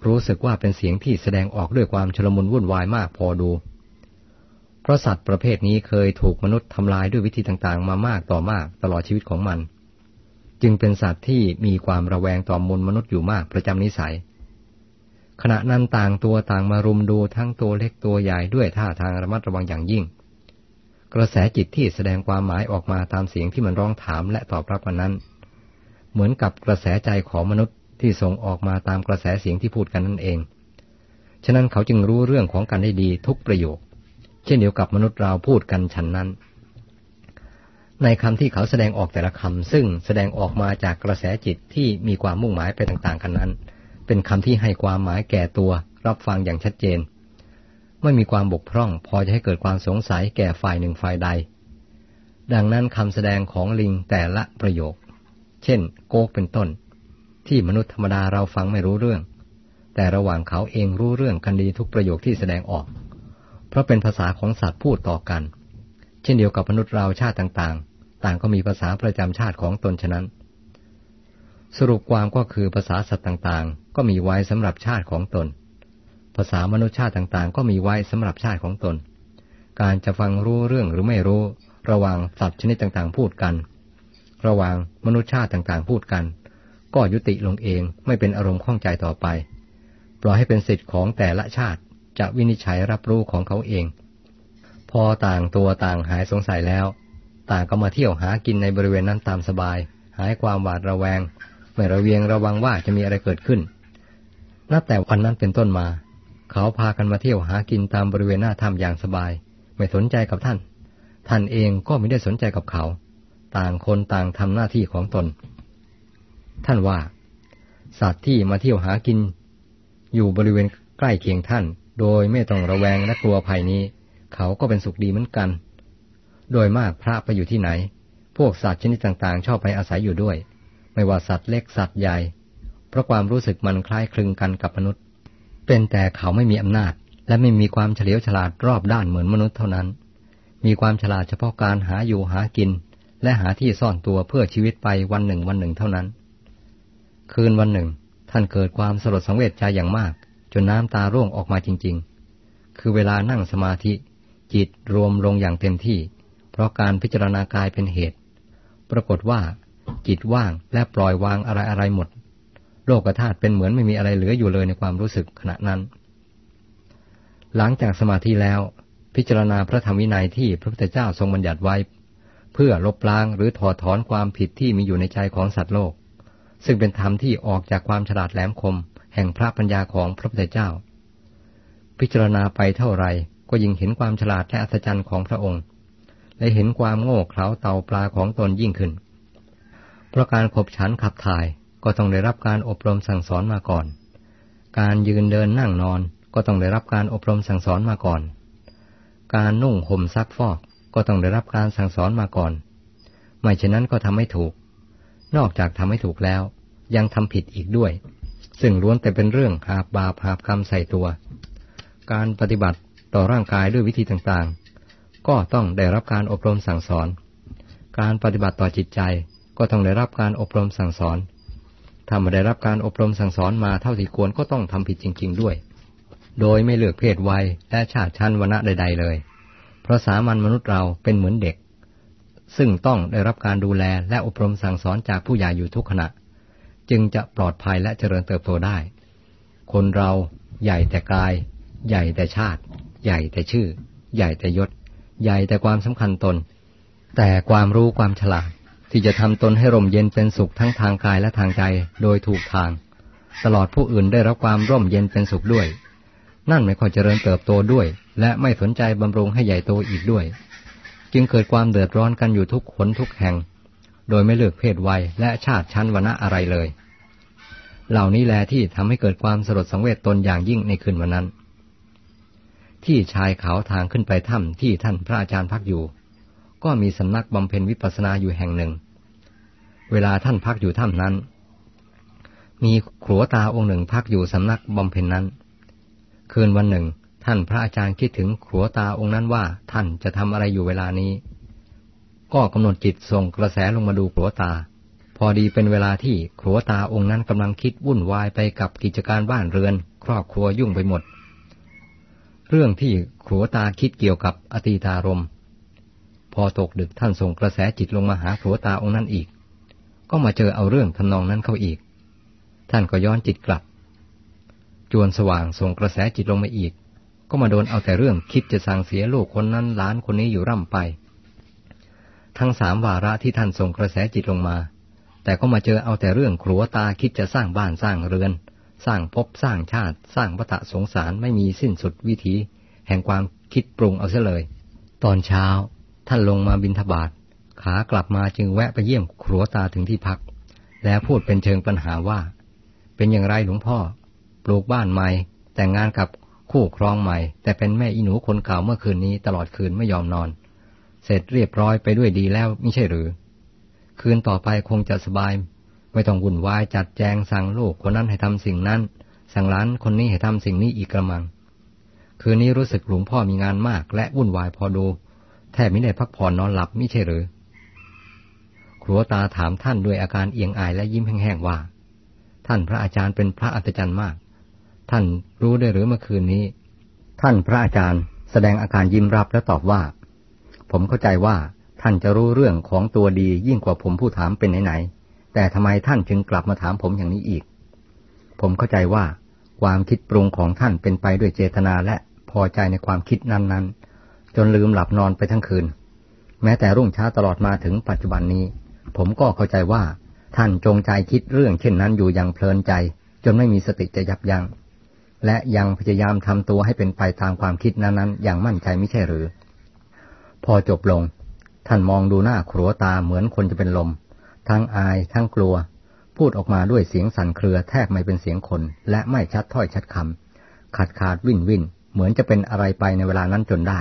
รู้สึกว่าเป็นเสียงที่แสดงออกด้วยความชลมุนวุ่นวายมากพอดูเพราะสัตว์ประเภทนี้เคยถูกมนุษย์ทำลายด้วยวิธีต่างๆ มามากต่อมากตลอดชีวิตของมัน จึงเป็นสัตว์ที่มีความระแวงต่อมมนุษย์อยู่มากประจำนิสัย ขณะนั้นต่างตัวต่างมารุมดูทั้งตัวเล็กตัวใหญ่ด้วยท่าทางระมัดระวังอย่างยิ่ง กระแสจิตที่แสดงความหมายออกมาตามเสียงที่มันร้องถามและตอบรับมันนั้น เหมือนกับกระแสใจของมนุษย์ที่ส่งออกมาตามกระแสเสียงที่พูดกันนั่นเอง ฉะนั้นเขาจึงรู้เรื่องของกันได้ดีทุกประโยค เช่นเดียวกับมนุษย์เราพูดกันฉันนั้น ในคำที่เขาแสดงออกแต่ละคำซึ่งแสดงออกมาจากกระแสจิตที่มีความมุ่งหมายไปต่างๆกันนั้น เป็นคำที่ให้ความหมายแก่ตัว รับฟังอย่างชัดเจน ไม่มีความบกพร่อง พอจะให้เกิดความสงสัยแก่ฝ่ายหนึ่งฝ่ายใด ดังนั้นคำแสดงของลิงแต่ละประโยค เช่น โกกเป็นต้น ที่มนุษย์ธรรมดาเราฟังไม่รู้เรื่อง แต่ระหว่างเขาเองรู้เรื่องกันดีทุกประโยคที่แสดงออก เพราะเป็นภาษาของสัตว์พูดต่อกัน เช่นเดียวกับมนุษย์เราชาติต่างๆ ต่างก็มีภาษาประจำชาติของตนฉะนั้น สรุปความก็คือภาษาสัตว์ต่างๆ ก็มีไว้สำหรับชาติของตน ภาษามนุษย์ชาติต่างๆ ก็มีไว้สำหรับชาติของตน การจะฟังรู้เรื่องหรือไม่รู้ ระหว่างสัตว์ชนิดต่างๆ พูดกัน ระหว่างมนุษย์ชาติต่างๆ พูดกัน ก็ยุติลงเองไม่เป็นอารมณ์ข้องใจต่อไป ปล่อยให้เป็นสิทธิ์ของแต่ละชาติจะวินิจฉัยรับรู้ของเขาเอง พอต่างตัวต่างหายสงสัยแล้ว ต่างก็มาเที่ยวหากินในบริเวณนั้นตามสบาย หายความหวาดระแวง ไม่ระเวียงระวังว่าจะมีอะไรเกิดขึ้น นับแต่วันนั้นเป็นต้นมา เขาพากันมาเที่ยวหากินตามบริเวณหน้าถ้ำอย่างสบาย ไม่สนใจกับท่าน ท่านเองก็ไม่ได้สนใจกับเขา ต่างคนต่างทำหน้าที่ของตน ท่านว่า สัตว์ที่มาเที่ยวหากิน อยู่บริเวณใกล้เคียงท่าน โดยไม่ต้องระแวงและกลัวภัยนี้ เขาก็เป็นสุขดีเหมือนกัน โดยมากพระไปอยู่ที่ไหน พวกสัตว์ชนิดต่างๆ ชอบไปอาศัยอยู่ด้วย ไม่ว่าสัตว์เล็กสัตว์ใหญ่ เพราะความรู้สึกมันคล้ายคลึงกันกับมนุษย์ เป็นแต่เขาไม่มีอำนาจ และไม่มีความเฉลียวฉลาดรอบด้านเหมือนมนุษย์เท่านั้น มีความฉลาดเฉพาะการหาอยู่หากิน และหาที่ซ่อนตัวเพื่อชีวิตไปวันหนึ่งวันหนึ่งเท่านั้น คืนวันหนึ่ง ท่านเกิดความสลดสังเวชใจอย่างมาก จนน้ำตาร่วงออกมาจริง ๆ คือเวลานั่งสมาธิ จิตรวมลงอย่างเต็มที่ เพราะการพิจารณากายเป็นเหตุ ปรากฏว่า จิตว่าง และปล่อยวางอะไรๆหมด โลกธาตุเป็นเหมือนไม่มีอะไรเหลืออยู่เลยในความรู้สึกขณะนั้น หลังจากสมาธิแล้ว พิจารณาพระธรรมวินัยที่พระพุทธเจ้าทรงบัญญัติไว้ เพื่อลบล้างหรือถอดถอนความผิดที่มีอยู่ในใจของสัตว์โลก ซึ่งเป็นธรรมที่ออกจากความฉลาดแหลมคม แห่งพระปัญญาของพระพุทธเจ้า พิจารณาไปเท่าไรก็ยิ่งเห็นความฉลาดและอัศจรรย์ของพระองค์และเห็นความโง่เขลาเต่าปลาของตนยิ่งขึ้น เพราะการขบฉันขับถ่ายก็ต้องได้รับการอบรมสั่งสอนมาก่อน การยืนเดินนั่งนอนก็ต้องได้รับการอบรมสั่งสอนมาก่อน การนุ่งห่มซักฟอกก็ต้องได้รับการสั่งสอนมาก่อน ไม่เช่นนั้นก็ทำไม่ถูก นอกจากทำไม่ถูกแล้ว ยังทำผิดอีกด้วย ซึ่งล้วนแต่เป็นเรื่องหาบาปหาบกรรมใส่ตัว การปฏิบัติต่อร่างกายด้วยวิธีต่างๆ ก็ต้องได้รับการอบรมสั่งสอน การปฏิบัติต่อจิตใจ ก็ต้องได้รับการอบรมสั่งสอน ถ้าไม่ได้รับการอบรมสั่งสอนมาเท่าที่ควรก็ต้องทำผิดจริง ๆ ด้วย โดยไม่เลือกเพศวัยและชาติชั้นวรรณะใด ๆ เลย เพราะสามัญมนุษย์เราเป็นเหมือนเด็ก ซึ่งต้องได้รับการดูแลและอบรมสั่งสอนจากผู้ใหญ่อยู่ทุกขณะ จึงจะปลอดภัยและเจริญเติบโตได้ คนเราใหญ่แต่กาย ใหญ่แต่ชาติ ใหญ่แต่ชื่อ ใหญ่แต่ยศ ใหญ่แต่ความสำคัญตน แต่ความรู้ความฉลาด ที่จะทำตนให้ร่มเย็นเป็นสุขทั้งทางกายและทางใจโดยถูกทาง ตลอดผู้อื่นได้รับความร่มเย็นเป็นสุขด้วย นั่นไม่ค่อยเจริญเติบโตด้วย และไม่สนใจบำรุงให้ใหญ่โตอีกด้วย จึงเกิดความเดือดร้อนกันอยู่ทุกขนทุกแห่ง โดยไม่เลือกเพศวัยและชาติชั้นวรรณะอะไรเลย เหล่านี้แลที่ทำให้เกิดความสลดสังเวชตนอย่างยิ่งในคืนวันนั้น ที่ชายเขาทางขึ้นไปถ้ำที่ท่านพระอาจารย์พักอยู่ ก็มีสำนักบำเพ็ญวิปัสสนาอยู่แห่งหนึ่ง เวลาท่านพักอยู่ถ้ำนั้น มีขัวตาองค์หนึ่งพักอยู่สำนักบำเพ็ญนนั้น คืนวันหนึ่ง ท่านพระอาจารย์คิดถึงขัวตาองค์นั้นว่าท่านจะทำอะไรอยู่เวลานี้ ก็กำหนดจิตส่งกระแสลงมาดูขัวตา พอดีเป็นเวลาที่ขัวตาองค์นั้นกำลังคิดวุ่นวายไปกับกิจการบ้านเรือน ครอบครัวยุ่งไปหมด เรื่องที่ขัวตาคิดเกี่ยวกับอตีตารมพอตกดึกท่านส่งกระแสจิตลงมาหาขัวตาองค์นั้นอีก ก็มาเจอเอาเรื่องทำนองนั้นเข้าอีก ท่านก็ย้อนจิตกลับ จวนสว่างส่งกระแสจิตลงมาอีก ก็มาโดนเอาแต่เรื่องคิดจะสั่งเสียลูกคนนั้นล้านคนนี้อยู่ร่ำไป ทั้งสามวาระที่ท่านส่งกระแสจิตลงมา แต่ก็มาเจอเอาแต่เรื่องครัวตาคิดจะสร้างบ้านสร้างเรือน สร้างภพสร้างชาติ สร้างวัฏสงสารไม่มีสิ้นสุดวิถีแห่งความคิดปรุงเอาเสียเลย ตอนเช้าท่านลงมาบินทบาท ขากลับมาจึงแวะไปเยี่ยมครัวตาถึงที่พัก แล้วพูดเป็นเชิงปัญหาว่า เป็นอย่างไรหลวงพ่อ ปลูกบ้านใหม่ แต่งงานกับคู่ครองใหม่ แต่เป็นแม่อีหนูคนเก่าเมื่อคืนนี้ตลอดคืนไม่ยอมนอน เสร็จเรียบร้อยไปด้วยดีแล้วไม่ใช่หรือ คืนต่อไปคงจะสบาย ไม่ต้องวุ่นวายจัดแจงสั่งลูกคนนั้นให้ทำสิ่งนั้น สั่งหลานคนนี้ให้ทำสิ่งนี้อีกกระมัง คืนนี้รู้สึกหลวงพ่อมีงานมาก และวุ่นวายพอดูแทบไม่ได้พักผ่อนนอนหลับไม่ใช่หรือ ครัวตาถามท่านด้วยอาการเอียงอายและยิ้มแห้งๆว่า ท่านพระอาจารย์เป็นพระอัศจรรย์มาก ท่านรู้ได้หรือเมื่อคืนนี้ ท่านพระอาจารย์แสดงอาการยิ้มรับและตอบว่า ผมเข้าใจว่าท่านจะรู้เรื่องของตัวดียิ่งกว่าผมผู้ถามเป็นไหนๆ แต่ทำไมท่านจึงกลับมาถามผมอย่างนี้อีก ผมเข้าใจว่า ความคิดปรุงของท่านเป็นไปด้วยเจตนาและพอใจในความคิดนั้นๆ จนลืมหลับนอนไปทั้งคืน แม้แต่รุ่งเช้าตลอดมาถึงปัจจุบันนี้ ผมก็เข้าใจว่า ท่านจงใจคิดเรื่องเช่นนั้นอยู่อย่างเพลินใจ จนไม่มีสติจะยับยัง้งและยังพยายามทำตัวให้เป็นไปตามความคิดนั้นๆ อย่างมั่นใจไม่ใช่หรือ พอจบลง ท่านมองดูหน้าครัวตาเหมือนคนจะเป็นลม ทั้งอายทั้งกลัว พูดออกมาด้วยเสียงสั่นเครือแทบไม่เป็นเสียงคน และไม่ชัดถ้อยชัดคำขาดขาดวิ่นวิ่นเหมือนจะเป็นอะไรไปในเวลานั้นจนได้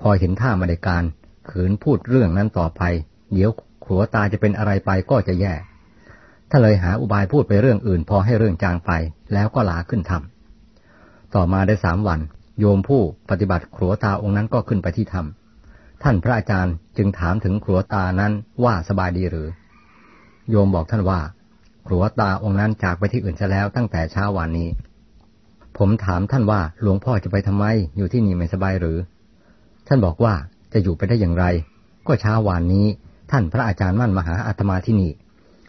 พอเห็นท่ามาในการขืนพูดเรื่องนั้นต่อไป เดี๋ยว ขัวตาจะเป็นอะไรไปก็จะแย่ถ้าเลยหาอุบายพูดไปเรื่องอื่นพอให้เรื่องจางไป แล้วก็ลาขึ้นทำต่อมาได้สามวัน โยมผู้ปฏิบัติขัวตาองค์นั้นก็ขึ้นไปที่ทำท่านพระอาจารย์จึงถามถึงขัวตานั้นว่าสบายดีหรือ โยมบอกท่านว่าครัวตาองค์นั้นจากไปที่อื่นซะแล้วตั้งแต่เช้าวันนี้ ผมถามท่านว่าหลวงพ่อจะไปทำไม อยู่ที่นี่ไม่สบายหรือ ท่านบอกว่าจะอยู่ไปได้อย่างไร ก็เช้าวันนี้ ท่านพระอาจารย์มั่นมหาอาตมาที่นี่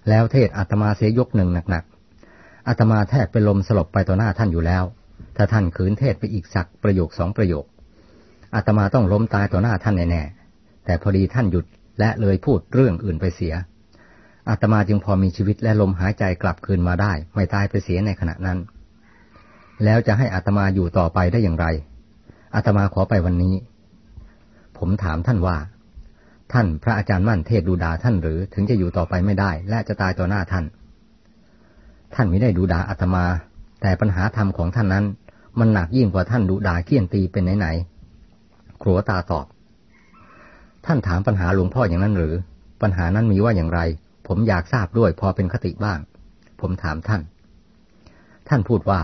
แล้วเทศอาตมาเสียยกหนึ่งหนักๆอาตมาแทบเป็นลมสลบไปต่อหน้าท่านอยู่แล้ว ถ้าท่านขืนเทศไปอีกสักประโยคสองประโยคอาตมาต้องล้มตายต่อหน้าท่านแน่ๆแต่พอดีท่านหยุดและเลยพูดเรื่องอื่นไปเสียอาตมาจึงพอมีชีวิตและลมหายใจกลับคืนมาได้ ไม่ตายไปเสียในขณะนั้น แล้วจะให้อาตมาอยู่ต่อไปได้อย่างไรอาตมาขอไปวันนี้ ผมถามท่านว่า ท่านพระอาจารย์มั่นเทศดูดาท่านหรือถึงจะอยู่ต่อไปไม่ได้ และจะตายต่อหน้าท่าน ท่านไม่ได้ดูดาอาตมา แต่ปัญหาธรรมของท่านนั้น มันหนักยิ่งกว่าท่านดูดาเคี่ยนตีเป็นไหนๆครัวตาตอบ ท่านถามปัญหาหลวงพ่ออย่างนั้นหรือ ปัญหานั้นมีว่าอย่างไร ผมอยากทราบด้วยพอเป็นคติบ้าง ผมถามท่าน ท่านพูดว่า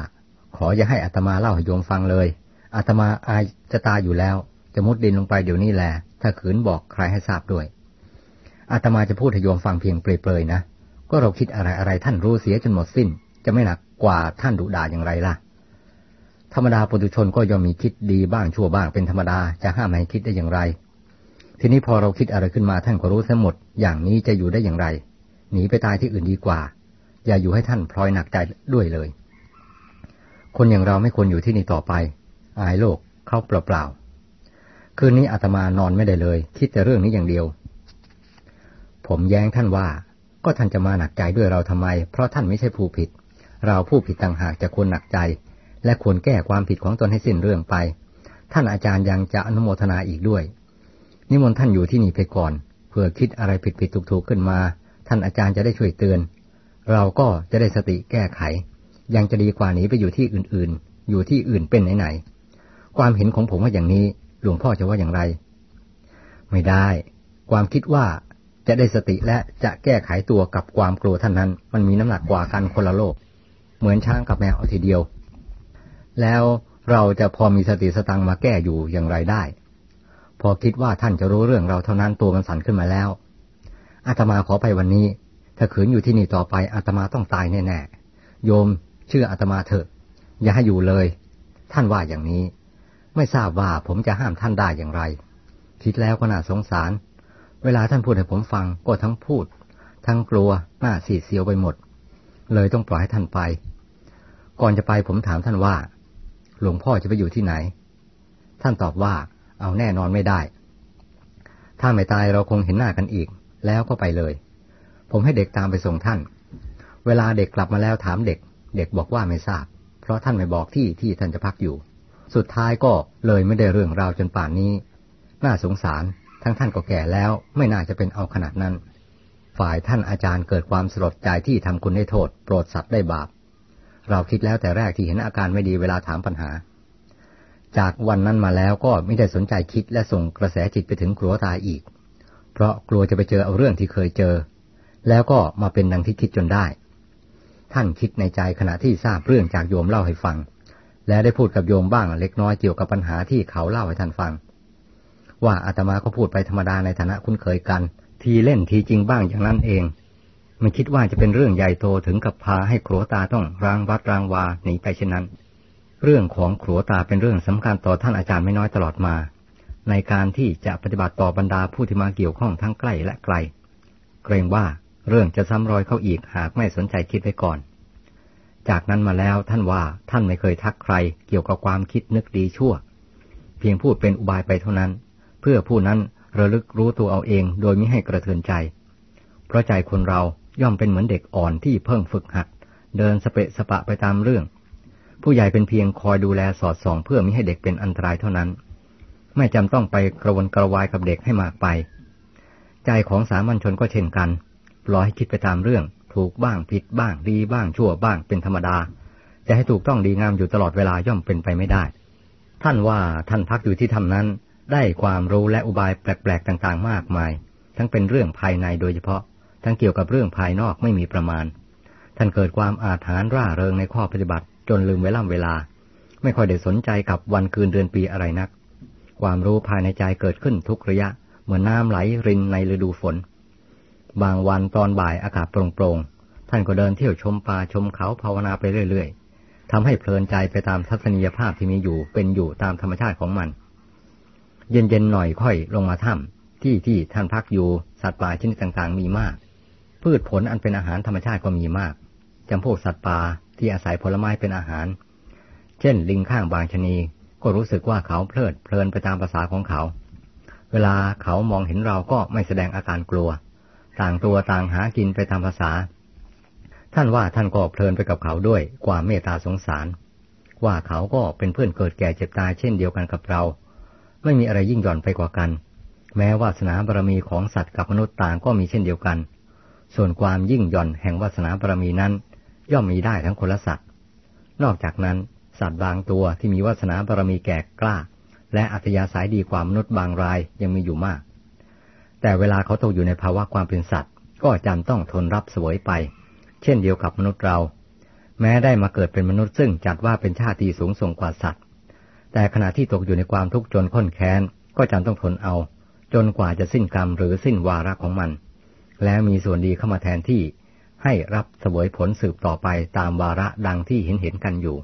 ขออย่าให้อัตมาเล่าให้โยมฟังเลยอัตมาอายจะตายอยู่แล้ว จะมุดดินลงไปเดี๋ยวนี้แหละ ถ้าขืนบอกใครให้ทราบด้วย อาตมาจะพูดให้โยมฟังเพียงเปรยๆนะ ก็เราคิดอะไรอะไรท่านรู้เสียจนหมดสิ้น จะไม่หนักกว่าท่านดุด่าอย่างไรล่ะ ธรรมดาปุถุชนก็ย่อมมีคิดดีบ้างชั่วบ้างเป็นธรรมดาจะห้ามให้คิดได้อย่างไร ทีนี้พอเราคิดอะไรขึ้นมาท่านก็รู้ทั้งหมด อย่างนี้จะอยู่ได้อย่างไร หนีไปตายที่อื่นดีกว่า อย่าอยู่ให้ท่านพลอยหนักใจด้วยเลย คนอย่างเราไม่ควรอยู่ที่นี่ต่อไป อายโลกเข้าเปล่า คืนนี้อาตมานอนไม่ได้เลย คิดแต่เรื่องนี้อย่างเดียว ผมแย้งท่านว่า ก็ท่านจะมาหนักใจด้วยเราทำไม เพราะท่านไม่ใช่ผู้ผิด เราผู้ผิดต่างหากจะควรหนักใจ และควรแก้ความผิดของตนให้สิ้นเรื่องไป ท่านอาจารย์ยังจะอนุโมทนาอีกด้วย นิมนต์ท่านอยู่ที่นี่ไปก่อนเพื่อคิดอะไรผิดๆถูกๆขึ้นมา ท่านอาจารย์จะได้ช่วยเตือน เราก็จะได้สติแก้ไข ยังจะดีกว่าหนีไปอยู่ที่อื่นๆ อยู่ที่อื่นเป็นไหนๆความเห็นของผมว่าอย่างนี้ หลวงพ่อจะว่าอย่างไร ไม่ได้ ความคิดว่าจะได้สติและจะแก้ไขตัวกับความกลัวท่านนั้น มันมีน้ำหนักกว่ากันคนละโลก เหมือนช้างกับแมวเอาทีเดียว แล้วเราจะพอมีสติสตังมาแก้อยู่อย่างไรได้ พอคิดว่าท่านจะรู้เรื่องเราเท่านั้นตัวมันสั่นขึ้นมาแล้วอาตมาขอไปวันนี้ ถ้าขืนอยู่ที่นี่ต่อไปอาตมาต้องตายแน่ๆโยมเชื่ออาตมาเถอะ อย่าให้อยู่เลย ท่านว่าอย่างนี้ ไม่ทราบว่าผมจะห้ามท่านได้อย่างไร คิดแล้วก็น่าสงสาร เวลาท่านพูดให้ผมฟังก็ทั้งพูด ทั้งกลัวหน้าสีเสียวไปหมด เลยต้องปล่อยให้ท่านไป ก่อนจะไปผมถามท่านว่า หลวงพ่อจะไปอยู่ที่ไหน ท่านตอบว่า เอาแน่นอนไม่ได้ ถ้าไม่ตายเราคงเห็นหน้ากันอีก แล้วก็ไปเลย ผมให้เด็กตามไปส่งท่าน เวลาเด็กกลับมาแล้วถามเด็ก เด็กบอกว่าไม่ทราบ เพราะท่านไม่บอกที่ที่ท่านจะพักอยู่ สุดท้ายก็เลยไม่ได้เรื่องราวจนป่านนี้ น่าสงสารทั้งท่านก็แก่แล้ว ไม่น่าจะเป็นเอาขนาดนั้น ฝ่ายท่านอาจารย์เกิดความสลดใจที่ทำคุณได้โทษ โปรดสัตว์ได้บาป เราคิดแล้วแต่แรกที่เห็นอาการไม่ดีเวลาถามปัญหา จากวันนั้นมาแล้วก็ไม่ได้สนใจคิดและส่งกระแสจิตไปถึงครัวตายอีก เพราะกลัวจะไปเจอเอาเรื่องที่เคยเจอ แล้วก็มาเป็นดังที่คิดจนได้ ท่านคิดในใจขณะที่ทราบเรื่องจากโยมเล่าให้ฟัง และได้พูดกับโยมบ้างเล็กน้อยเกี่ยวกับปัญหาที่เขาเล่าให้ท่านฟัง ว่าอาตมาก็พูดไปธรรมดาในฐานะคุ้นเคยกัน ทีเล่นทีจริงบ้างอย่างนั้นเองไม่คิดว่าจะเป็นเรื่องใหญ่โตถึงกับพาให้ครัวตาต้องรางวัดรางวาหนีไปเช่นนั้น เรื่องของครัวตาเป็นเรื่องสำคัญต่อท่านอาจารย์ไม่น้อยตลอดมา ในการที่จะปฏิบัติต่อบรรดาผู้ที่มาเกี่ยวข้องทั้งใกล้และไกล เกรงว่าเรื่องจะซ้ำรอยเข้าอีกหากไม่สนใจคิดไว้ก่อน จากนั้นมาแล้วท่านว่าท่านไม่เคยทักใครเกี่ยวกับความคิดนึกดีชั่ว เพียงพูดเป็นอุบายไปเท่านั้น เพื่อผู้นั้นระลึกรู้ตัวเอาเองโดยไม่ให้กระเทือนใจ เพราะใจคนเราย่อมเป็นเหมือนเด็กอ่อนที่เพิ่งฝึกหัด เดินสเปะสปะไปตามเรื่อง ผู้ใหญ่เป็นเพียงคอยดูแลสอดส่องเพื่อไม่ให้เด็กเป็นอันตรายเท่านั้น ไม่จำต้องไปกระวนกระวายกับเด็กให้มากไป ใจของสามัญชนก็เช่นกันปล่อยให้คิดไปตามเรื่อง ถูกบ้างผิดบ้างดีบ้างชั่วบ้างเป็นธรรมดา จะให้ถูกต้องดีงามอยู่ตลอดเวลาย่อมเป็นไปไม่ได้ ท่านว่าท่านพักอยู่ที่ถ้ำนั้น ได้ความรู้และอุบายแปลกๆต่างๆ มากมาย ทั้งเป็นเรื่องภายในโดยเฉพาะ ทั้งเกี่ยวกับเรื่องภายนอกไม่มีประมาณ ท่านเกิดความอาถรรพ์ร่าเริงในข้อปฏิบัติ จนลืมเวลาเวลา ไม่ค่อยได้สนใจกับวันคืนเดือนปีอะไรนัก ความรู้ภายในใจเกิดขึ้นทุกระยะ เหมือนน้ำไหลรินในฤดูฝน บางวันตอนบ่ายอากาศโปร่งๆ ท่านก็เดินเที่ยวชมป่าชมเขาภาวนาไปเรื่อยๆทำให้เพลินใจไปตามทัศนียภาพที่มีอยู่เป็นอยู่ตามธรรมชาติของมัน เย็นๆหน่อยค่อยลงมาถ้ำที่ที่ท่านพักอยู่สัตว์ป่าชนิดต่างๆ มีมาก พืชผลอันเป็นอาหารธรรมชาติก็มีมากจำพวกสัตว์ป่าที่อาศัยผลไม้เป็นอาหาร เช่น ลิงข้างบางชนีก็รู้สึกว่าเขาเพลิดเพลินไปตามภาษาของเขา เวลาเขามองเห็นเราก็ไม่แสดงอาการกลัว ต่างตัวต่างหากินไปตามภาษา ท่านว่าท่านก็เพลินไปกับเขาด้วยความเมตตาสงสาร ว่าเขาก็เป็นเพื่อนเกิดแก่เจ็บตายเช่นเดียวกันกับเรา ไม่มีอะไรยิ่งหย่อนไปกว่ากัน แม้วาสนาบารมีของสัตว์กับมนุษย์ต่างก็มีเช่นเดียวกัน ส่วนความยิ่งหย่อนแห่งวาสนาบารมีนั้น ย่อมมีได้ทั้งคนและสัตว์ นอกจากนั้นสัตว์บางตัวที่มีวาสนาบารมีแก่กล้า และอัธยาศัยดีกว่ามนุษย์บางรายยังมีอยู่มาก แต่เวลาเขาตกอยู่ในภาวะความเป็นสัตว์ ก็จำต้องทนรับสวยไป เช่นเดียวกับมนุษย์เรา แม้ได้มาเกิดเป็นมนุษย์ซึ่งจัดว่าเป็นชาติสูงส่งกว่าสัตว์ แต่ขณะที่ตกอยู่ในความทุกข์จนข้นแค้น ก็จำต้องทนเอา จนกว่าจะสิ้นกรรมหรือสิ้นวาระของมัน แล้วมีส่วนดีเข้ามาแทนที่ ให้รับสวยผลสืบต่อไปตามวาระดังที่เห็นเห็นกันอยู่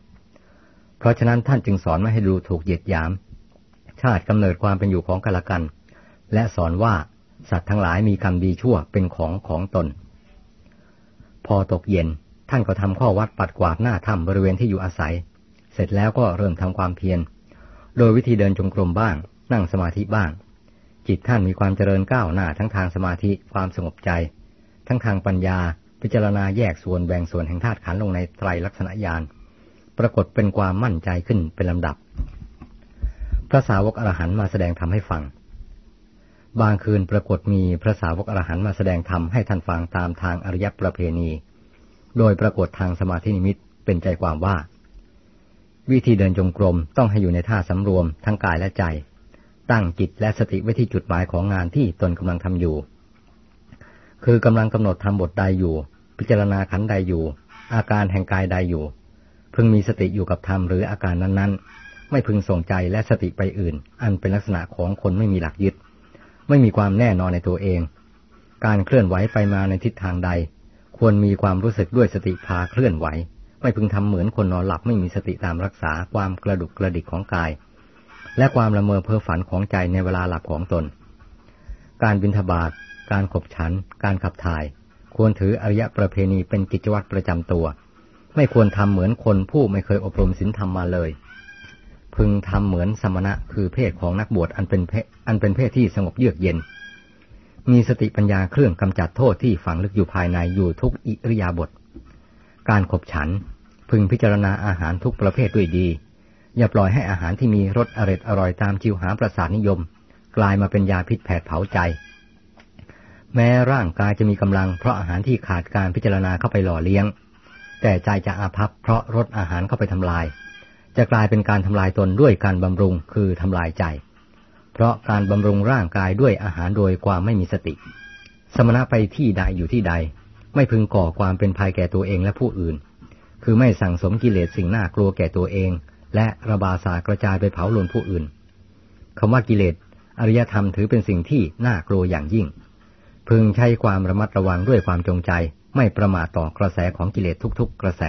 เพราะฉะนั้นท่านจึงสอนไม่ให้ดูถูกเหยียดหยาม ชาติกำเนิดความเป็นอยู่ของกันละกันและสอนว่า สัตว์ทั้งหลายมีกรรมดีชั่วเป็นของของตน พอตกเย็นท่านก็ทำข้อวัดปัดกวาดหน้าถ้ำบริเวณที่อยู่อาศัย เสร็จแล้วก็เริ่มทำความเพียร โดยวิธีเดินจงกรมบ้าง นั่งสมาธิบ้าง จิตท่านมีความเจริญก้าวหน้าทั้งทางสมาธิความสงบใจ ทั้งทางปัญญาพิจารณาแยกส่วนแบ่งส่วนแห่งธาตุขันลงในไตรลักษณะญาณปรากฏเป็นความมั่นใจขึ้นเป็นลำดับ พระสาวกอรหันต์มาแสดงธรรมให้ฟัง บางคืนปรากฏมีพระสาวกอรหันต์มาแสดงธรรมให้ท่านฟังตามทางอริยประเพณี โดยปรากฏทางสมาธินิมิตเป็นใจความว่า วิธีเดินจงกรมต้องให้อยู่ในท่าสำรวมทั้งกายและใจ ตั้งจิตและสติไว้ที่จุดหมายของงานที่ตนกำลังทำอยู่ คือกำลังกำหนดทำบทใดอยู่ พิจารณาขันใดอยู่ อาการแห่งกายใดอยู่ พึงมีสติอยู่กับธรรมหรืออาการนั้นๆ ไม่พึงส่งใจและสติไปอื่น อันเป็นลักษณะของคนไม่มีหลักยึด ไม่มีความแน่นอนในตัวเอง การเคลื่อนไหวไปมาในทิศทางใด ควรมีความรู้สึกด้วยสติพาเคลื่อนไหว ไม่พึงทำเหมือนคนนอนหลับไม่มีสติตามรักษาความกระดุกกระดิกของกาย และความละเมอเพ้อฝันของใจในเวลาหลับของตน การบินทบาทการขบฉัน การขับถ่าย ควรถืออริยประเพณีเป็นกิจวัตรประจำตัว ไม่ควรทำเหมือนคนผู้ไม่เคยอบรมศีลธรรมมาเลย พึงทำเหมือนสมณะคือเพศของนักบวชอันเป็นเพศอันเป็นเพศที่สงบเยือกเย็น มีสติปัญญาเครื่องกำจัดโทษที่ฝังลึกอยู่ภายในอยู่ทุกอิริยาบถการขบฉัน พึงพิจารณาอาหารทุกประเภทด้วยดี อย่าปล่อยให้อาหารที่มีรสอร่อยอร่อยตามจิวหาประสาทนิยม กลายมาเป็นยาพิษแผดเผาใจ แม้ร่างกายจะมีกำลังเพราะอาหารที่ขาดการพิจารณาเข้าไปหล่อเลี้ยง แต่ใจจะอาภัพเพราะรสอาหารเข้าไปทำลาย จะกลายเป็นการทำลายตนด้วยการบำรุงคือทำลายใจ เพราะการบำรุงร่างกายด้วยอาหารโดยความไม่มีสติ สมณะไปที่ใดอยู่ที่ใด ไม่พึงก่อความเป็นภัยแก่ตัวเองและผู้อื่น คือไม่สั่งสมกิเลสสิ่งน่ากลัวแก่ตัวเอง และระบาสากระจายไปเผาลนผู้อื่นคำว่ากิเลสอริยธรรมถือเป็นสิ่งที่น่ากลัวอย่างยิ่ง พึงใช้ความระมัดระวังด้วยความจงใจ ไม่ประมาทต่อกระแสของกิเลสทุก ๆ กระแส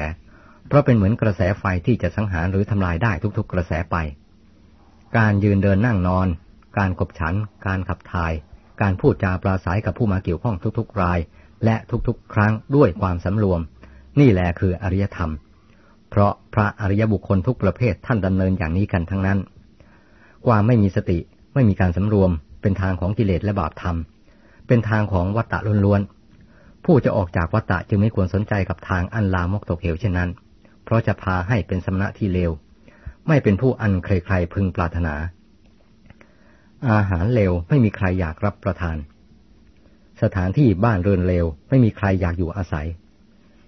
เพราะเป็นเหมือนกระแสไฟที่จะสังหารหรือทำลายได้ทุกๆ กระแสไป การยืนเดินนั่งนอน การขบฉัน การขับถ่าย การพูดจาปราศัยกับผู้มาเกี่ยวข้องทุกๆ ราย และทุกๆ ครั้งด้วยความสำรวม นี่แหละคืออริยธรรม เพราะพระอริยบุคคลทุกประเภทท่านดำเนินอย่างนี้กันทั้งนั้น ความไม่มีสติไม่มีการสำรวม เป็นทางของกิเลสและบาปธรรม เป็นทางของวัตตะล้วนๆผู้จะออกจากวัตตะจึงไม่ควรสนใจกับทางอันลามกตกเหวเช่นนั้น เพราะจะพาให้เป็นสมณะที่เลว ไม่เป็นผู้อันใครๆพึงปรารถนา อาหารเลวไม่มีใครอยากรับประทาน สถานที่บ้านเรือนเลวไม่มีใครอยากอยู่อาศัย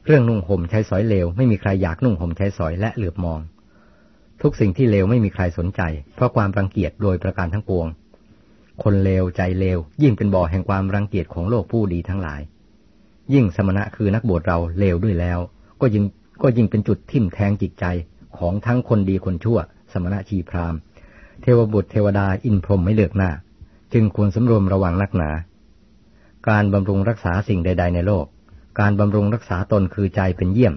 เครื่องนุ่งห่มใช้สอยเลวไม่มีใครอยากนุ่งห่มใช้สอยและเหลือบมอง ทุกสิ่งที่เลวไม่มีใครสนใจ เพราะความรังเกียจโดยประการทั้งปวง คนเลวใจเลวยิ่งเป็นบ่อแห่งความรังเกียจของโลกผู้ดีทั้งหลายยิ่งสมณะคือนักบวชเราเลวด้วยแล้ว ก็ยิ่ง ก็ยิ่งเป็นจุดทิ่มแทงจิตใจของทั้งคนดีคนชั่ว สมณะชีพรามเทวบุตรเทวดาอินพรหมไม่เลือกหน้า จึงควรสำรวมระวังนักหนา การบำรุงรักษาสิ่งใด ๆ ในโลก การบำรุงรักษาตนคือใจเป็นเยี่ยม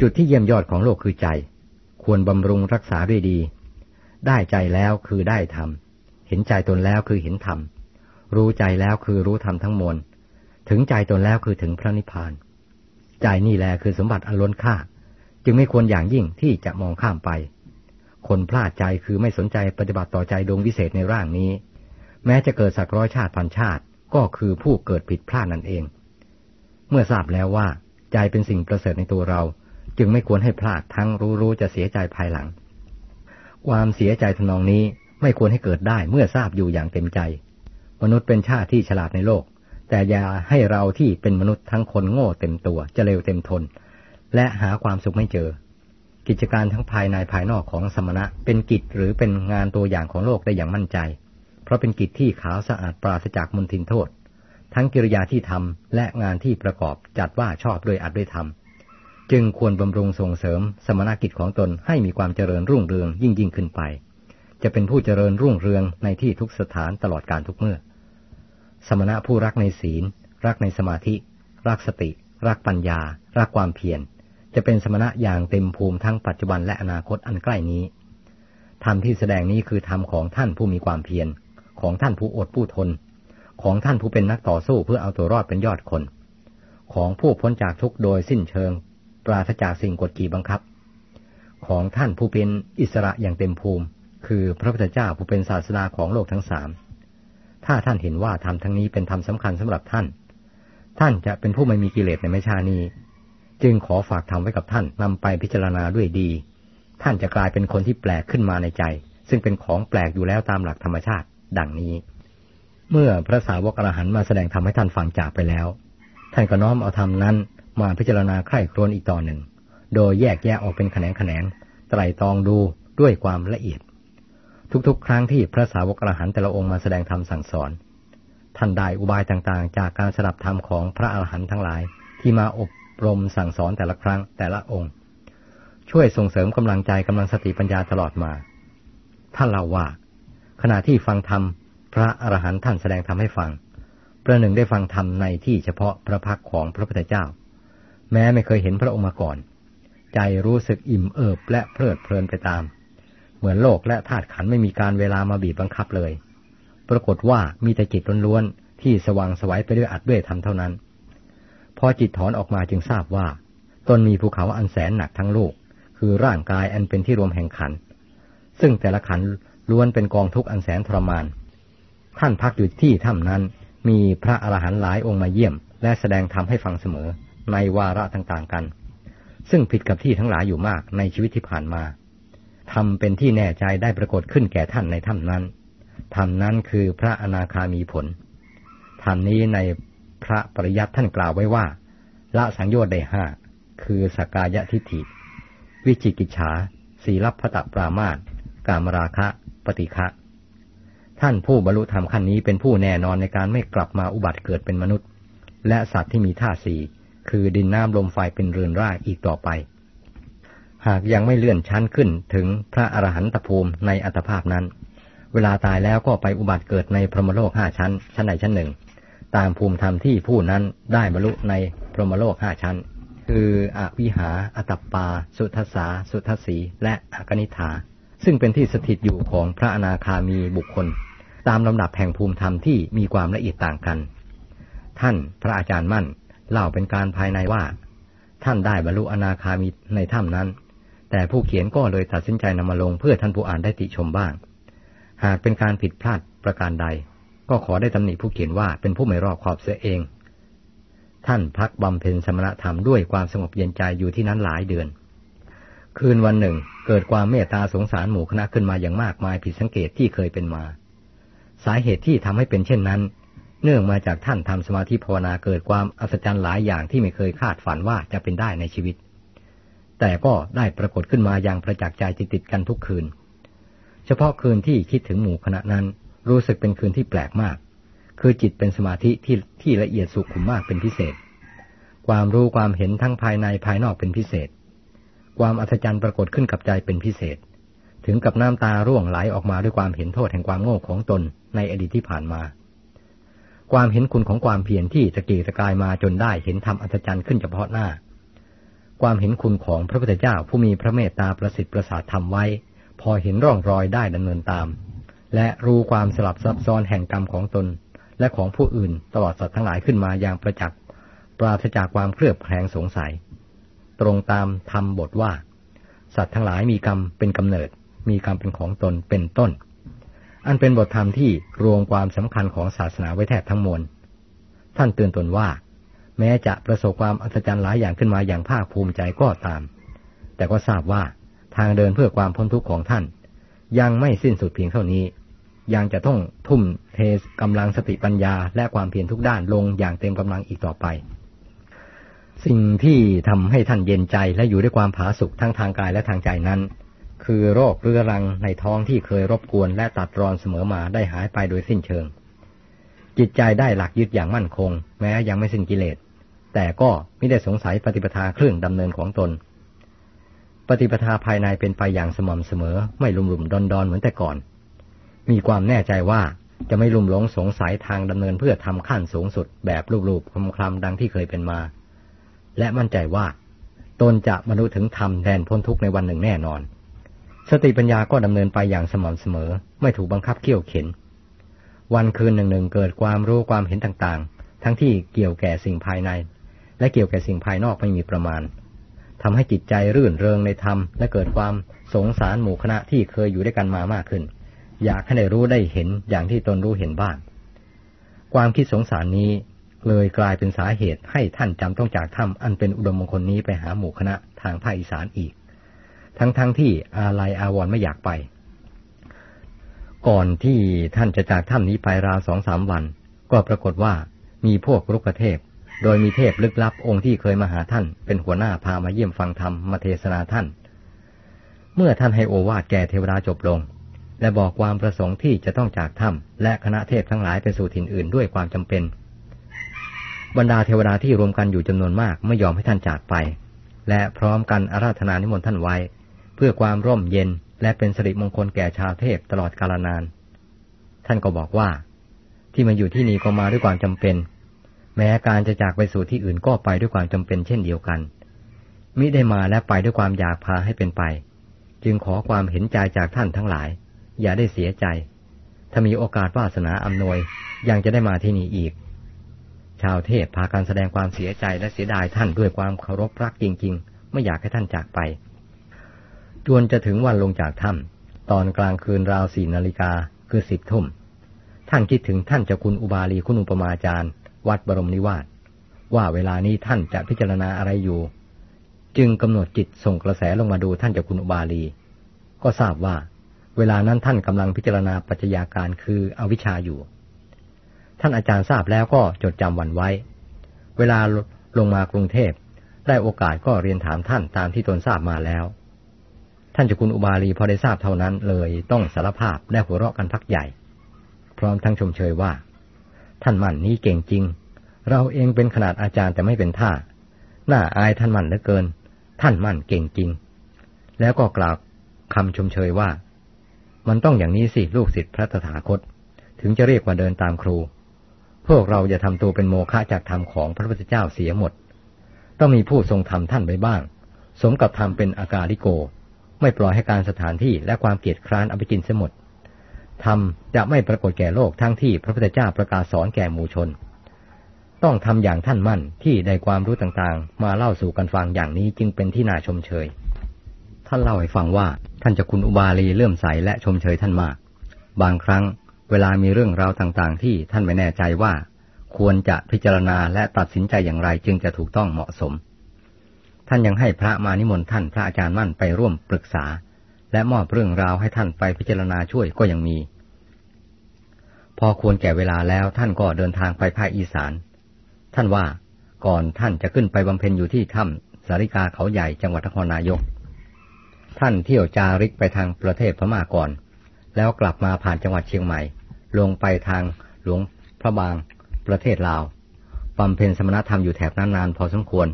จุดที่เยี่ยมยอดของโลกคือใจ ควรบำรุงรักษาด้วยดี ได้ใจแล้วคือได้ธรรมเห็นใจตนแล้วคือเห็นธรรมรู้ใจแล้วคือรู้ธรรมทั้งมวลถึงใจตนแล้วคือถึงพระนิพพาน ใจนี่แหละคือสมบัติอันล้นค่า จึงไม่ควรอย่างยิ่งที่จะมองข้ามไป คนพลาดใจคือไม่สนใจปฏิบัติต่อใจดวงวิเศษในร่างนี้ แม้จะเกิดสักร้อยชาติพันชาติ ก็คือผู้เกิดผิดพลาดนั่นเอง เมื่อทราบแล้วว่า ใจเป็นสิ่งประเสริฐในตัวเรา จึงไม่ควรให้พลาดทั้งรู้รู้จะเสียใจภายหลัง ความเสียใจทนองนี้ไม่ควรให้เกิดได้เมื่อทราบอยู่อย่างเต็มใจ มนุษย์เป็นชาติที่ฉลาดในโลก แต่อย่าให้เราที่เป็นมนุษย์ทั้งคนโง่เต็มตัวจะเร็วเต็มทน และหาความสุขไม่เจอ กิจการทั้งภายในภายนอกของสมณะ เป็นกิจหรือเป็นงานตัวอย่างของโลกได้อย่างมั่นใจ เพราะเป็นกิจที่ขาวสะอาดปราศจากมลทินโทษ ทั้งกิริยาที่ทำและงานที่ประกอบจัดว่าชอบด้วยอัดด้วยธรรมจึงควรบำรุงส่งเสริมสมณกิจของตนให้มีความเจริญรุ่งเรืองยิ่งยิ่งขึ้นไป จะเป็นผู้เจริญรุ่งเรืองในที่ทุกสถานตลอดการทุกเมื่อ สมณะผู้รักในศีล รักในสมาธิ รักสติ รักปัญญา รักความเพียร จะเป็นสมณะอย่างเต็มภูมิทั้งปัจจุบันและอนาคตอันใกล้นี้ธรรมที่แสดงนี้คือธรรมของท่านผู้มีความเพียร ของท่านผู้อดผู้ทน ของท่านผู้เป็นนักต่อสู้เพื่อเอาตัวรอดเป็นยอดคน ของผู้พ้นจากทุกโดยสิ้นเชิง ปราศจากสิ่งกดขี่บังคับ ของท่านผู้เป็นอิสระอย่างเต็มภูมิ คือพระพุทธเจ้าผู้เป็นศาสนาของโลกทั้งสาม ถ้าท่านเห็นว่าธรรมทั้งนี้เป็นธรรมสำคัญสำหรับท่าน ท่านจะเป็นผู้ไม่มีกิเลสในไม่ชานี้ จึงขอฝากธรรมไว้กับท่านนำไปพิจารณาด้วยดี ท่านจะกลายเป็นคนที่แปลกขึ้นมาในใจ ซึ่งเป็นของแปลกอยู่แล้วตามหลักธรรมชาติ ดังนี้ เมื่อพระสาวกอรหันมาแสดงธรรมให้ท่านฟังจากไปแล้ว ท่านก็น้อมเอาธรรมนั้นมาพิจารณาใคร่ครวญอีกต่อหนึ่ง โดยแยกแยะออกเป็นแขนงแขนงไตรตองดูด้วยความละเอียด ทุกๆ ครั้งที่พระสาวกอรหันต์แต่ละองค์มาแสดงธรรมสั่งสอน ท่านได้อุบายต่างๆ จากการสดับธรรมของพระอรหันต์ทั้งหลาย ที่มาอบรมสั่งสอนแต่ละครั้งแต่ละองค์ ช่วยส่งเสริมกำลังใจกำลังสติปัญญาตลอดมา ท่านเล่าว่า ขณะที่ฟังธรรมพระอรหันต์ท่านแสดงธรรมให้ฟัง ประหนึ่งได้ฟังธรรมในที่เฉพาะพระพักของพระพุทธเจ้า แม้ไม่เคยเห็นพระองค์มาก่อน ใจรู้สึกอิ่มเอิบและเพลิดเพลินไปตาม เหมือนโลกและธาตุขันไม่มีการเวลามาบีบบังคับเลย ปรากฏว่ามีแต่จิตล้วนๆที่สว่างสวัยไปด้วยอัดด้วยธรรมเท่านั้น พอจิตถอนออกมาจึงทราบว่า ตนมีภูเขาอันแสนหนักทั้งลูกคือร่างกายอันเป็นที่รวมแห่งขัน ซึ่งแต่ละขันล้วนเป็นกองทุกข์อันแสนทรมาน ท่านพักอยู่ที่ถ้ำนั้น มีพระอรหันต์หลายองค์มาเยี่ยม และแสดงธรรมให้ฟังเสมอในวาระต่างๆกัน ซึ่งผิดกับที่ทั้งหลายอยู่มากในชีวิตที่ผ่านมา ทำเป็นที่แน่ใจได้ปรากฏขึ้นแก่ท่านในถ้ำนั้นธรรมนั้นคือพระอนาคามีผลธรรมนี้ในพระปริยัติท่านกล่าวไว้ว่า ละสังโยชน์ได้ห้าคือสกายทิฏฐิ วิจิกิจฉาสีลับพตปรามาตกามราคะ ปฏิฆะท่านผู้บรรลุธรรมขั้นนี้เป็นผู้แน่นอนในการไม่กลับมาอุบัติเกิดเป็นมนุษย์ และสัตว์ที่มีท่าสี่คือดินน้ำลมไฟเป็นเรือนร่างอีกต่อไป หากยังไม่เลื่อนชั้นขึ้นถึงพระอรหันตภูมิในอัตภาพนั้น เวลาตายแล้วก็ไปอุบัติเกิดในพรหมโลกห้าชั้น ชั้นใดชั้นหนึ่ง ตามภูมิธรรมที่ผู้นั้นได้บรรลุในพรหมโลกห้าชั้น คืออวิหาอตัปปา สุทัสา สุทัสสี และอกนิธาซึ่งเป็นที่สถิตอยู่ของพระอนาคามีบุคคล ตามลำดับแห่งภูมิธรรมที่มีความละเอียดต่างกัน ท่านพระอาจารย์มั่นเล่าเป็นการภายในว่า ท่านได้บรรลุอนาคามีในถ้ำนั้น แต่ผู้เขียนก็เลยตัดสินใจนำมาลงเพื่อท่านผู้อ่านได้ติชมบ้าง หากเป็นการผิดพลาดประการใด ก็ขอได้ตำหนิผู้เขียนว่าเป็นผู้ไม่รอบขอบเสียเอง ท่านพักบำเพ็ญสมณธรรมด้วยความสงบเย็นใจอยู่ที่นั้นหลายเดือน คืนวันหนึ่ง เกิดความเมตตาสงสารหมู่คณะขึ้นมาอย่างมากมายผิดสังเกตที่เคยเป็นมา สาเหตุที่ทำให้เป็นเช่นนั้น เนื่องมาจากท่านทำสมาธิภาวนาเกิดความอัศจรรย์หลายอย่างที่ไม่เคยคาดฝันว่าจะเป็นได้ในชีวิต แต่ก็ได้ปรากฏขึ้นมาอย่างประจักษ์ใจติดติดกันทุกคืน เฉพาะคืนที่คิดถึงหมู่คณะนั้น รู้สึกเป็นคืนที่แปลกมาก คือจิตเป็นสมาธิที่ที่ละเอียดสุขุมมากเป็นพิเศษ ความรู้ความเห็นทั้งภายในภายนอกเป็นพิเศษ ความอัศจรรย์ปรากฏขึ้นกับใจเป็นพิเศษ ถึงกับน้ำตาร่วงไหลออกมาด้วยความเห็นโทษแห่งความโง่ของตนในอดีตที่ผ่านมาความเห็นคุณของความเพียรที่ตะกีตะกายมาจนได้เห็นธรรมอัศจรรย์ขึ้นเฉพาะหน้า ความเห็นคุณของพระพุทธเจ้าผู้มีพระเมตตาประสิทธิ์ประสาททำไว้ พอเห็นร่องรอยได้ดำเนินตาม และรู้ความสลับซับซ้อนแห่งกรรมของตน และของผู้อื่นตลอดสัตว์ทั้งหลายขึ้นมาอย่างประจักษ์ปราศจากความเครือบแคลงสงสัย ตรงตามธรรมบทว่า สัตว์ทั้งหลายมีกรรมเป็นกำเนิด มีกรรมเป็นของตนเป็นต้น อันเป็นบทธรรมที่รวมความสำคัญของศาสนาไว้แทบทั้งมวลท่านเตือนตนว่า แม้จะประสบความอัศจรรย์หลายอย่างขึ้นมาอย่างภาคภูมิใจก็ตาม แต่ก็ทราบว่าทางเดินเพื่อความพ้นทุกข์ของท่าน ยังไม่สิ้นสุดเพียงเท่านี้ ยังจะต้องทุ่มเทกำลังสติปัญญาและความเพียรทุกด้านลงอย่างเต็มกำลังอีกต่อไป สิ่งที่ทำให้ท่านเย็นใจและอยู่ด้วยความผาสุกทั้งทางกายและทางใจนั้น คือโรคเรื้อรังในท้องที่เคยรบกวนและตัดรอนเสมอมาได้หายไปโดยสิ้นเชิงจิตใจได้หลักยึดอย่างมั่นคง แม้ยังไม่สิ้นกิเลส แต่ก็ไม่ได้สงสัยปฏิปทาเครื่องดำเนินของตน ปฏิปทาภายในเป็นไปอย่างสม่ำเสมอ ไม่ลุ่มหลุมดอนดอนเหมือนแต่ก่อน มีความแน่ใจว่าจะไม่ลุ่มหลงสงสัยทางดำเนินเพื่อทำขั้นสูงสุด แบบรูปๆคลำคลำดังที่เคยเป็นมา และมั่นใจว่า ตนจะบรรลุถึงธรรมแดนพ้นทุกข์ในวันหนึ่งแน่นอน สติปัญญาก็ดำเนินไปอย่างสม่ำเสมอ ไม่ถูกบังคับเขี่ยวเข็น วันคืนหนึ่งหนึ่งเกิดความรู้ความเห็นต่างๆ ทั้งที่เกี่ยวแก่สิ่งภายใน และเกี่ยวแก่สิ่งภายนอกไม่มีประมาณทำให้จิตใจรื่นเริงในธรรม และเกิดความสงสารหมู่คณะที่เคยอยู่ด้วยกันมามากขึ้น อยากให้ได้รู้ได้เห็นอย่างที่ตนรู้เห็นบ้าง ความคิดสงสารนี้เลยกลายเป็นสาเหตุให้ท่านจำต้องจากถ้ำอันเป็นอุดมมงคลนี้ไปหาหมู่คณะทางภาคอีสานอีก ทั้งๆทที่อาลัยอาวรไม่อยากไป ก่อนที่ท่านจะจากถ้ำนี้ไปราวสองสามวัน ก็ปรากฏว่ามีพวกรุกเทพ โดยมีเทพลึกลับองค์ที่เคยมาหาท่าน เป็นหัวหน้าพามาเยี่ยมฟังธรรมมาเทศนาท่าน เมื่อท่านให้โอวาทแก่เทวดาจบลง และบอกความประสงค์ที่จะต้องจากถ้ำและคณะเทพทั้งหลายไปสู่ถิ่นอื่นด้วยความจำเป็น บรรดาเทวดาที่รวมกันอยู่จำนวนมากไม่ยอมให้ท่านจากไป และพร้อมกันอาราธนานิมนต์ท่านไว้ เพื่อความร่มเย็นและเป็นสิริมงคลแก่ชาวเทพตลอดกาลนาน ท่านก็บอกว่า ที่มาอยู่ที่นี่ก็มาด้วยความจำเป็น แม้การจะจากไปสู่ที่อื่นก็ไปด้วยความจำเป็นเช่นเดียวกัน มิได้มาและไปด้วยความอยากพาให้เป็นไป จึงขอความเห็นใจจากท่านทั้งหลาย อย่าได้เสียใจ ถ้ามีโอกาสวาสนาอำนวยยังจะได้มาที่นี่อีก ชาวเทพพากันแสดงความเสียใจและเสียดายท่านด้วยความเคารพรักจริง ๆ ไม่อยากให้ท่านจากไป จวนจะถึงวันลงจากถ้ำตอนกลางคืนราวสี่นาฬิกาคือสิบทุ่มท่านคิดถึงท่านเจ้าคุณอุบาลีคุณอุปมาจารย์ วัดบรมนิวาสว่าเวลานี้ท่านจะพิจารณาอะไรอยู่ จึงกำหนดจิตส่งกระแสลงมาดูท่านเจ้าคุณอุบาลี ก็ทราบว่า เวลานั้นท่านกำลังพิจารณาปัจจัยาการคืออวิชชาอยู่ ท่านอาจารย์ทราบแล้วก็จดจำวันไว้ เวลาลงมากรุงเทพ ได้โอกาสก็เรียนถามท่านตามที่ตนทราบมาแล้ว ท่านเจ้าคุณอุบาลีพอได้ทราบเท่านั้นเลยต้องสารภาพและหัวเราะกันพักใหญ่ พร้อมทั้งชมเชยว่า ท่านมั่นนี้เก่งจริง เราเองเป็นขนาดอาจารย์แต่ไม่เป็นท่าหน้าอายท่านมั่นเหลือเกิน ท่านมั่นเก่งจริง แล้วก็กล่าวคำชมเชยว่า มันต้องอย่างนี้สิลูกศิษย์พระตถาคต ถึงจะเรียกว่าเดินตามครู พวกเราจะทำตัวเป็นโมฆะจากธรรมของพระพุทธเจ้าเสียหมด ต้องมีผู้ทรงธรรมท่านไปบ้าง สมกับธรรมเป็นอากาลิโก ไม่ปล่อยให้การสถานที่และความเกียดคร้านเอาไปกินเสียหมด ธรรมจะไม่ปรากฏแก่โลกทั้งที่พระพุทธเจ้าประกาศสอนแก่หมู่ชน ต้องทำอย่างท่านมั่นที่ได้ความรู้ต่างๆ มาเล่าสู่กันฟังอย่างนี้จึงเป็นที่น่าชมเชย ท่านเล่าให้ฟังว่าท่านจะคุณอุบาลีเลื่อมใสและชมเชยท่านมาก บางครั้งเวลามีเรื่องราวต่างๆ ที่ท่านไม่แน่ใจว่า ควรจะพิจารณาและตัดสินใจอย่างไรจึงจะถูกต้องเหมาะสม ท่านยังให้พระมานิมนต์ท่านพระอาจารย์มั่นไปร่วมปรึกษา และมอบเรื่องราวให้ท่านไปพิจารณาช่วยก็ยังมี พอควรแก่เวลาแล้วท่านก็เดินทางไปภาคอีสาน ท่านว่าก่อนท่านจะขึ้นไปบำเพ็ญอยู่ที่ถ้ำสาริกาเขาใหญ่จังหวัดนครนายก ท่านเที่ยวจาริกไปทางประเทศพม่าก่อน แล้วกลับมาผ่านจังหวัดเชียงใหม่ ลงไปทางหลวงพระบาง ประเทศลาวบำเพ็ญสมณธรรมอยู่แถบนั้นนานพอสมควร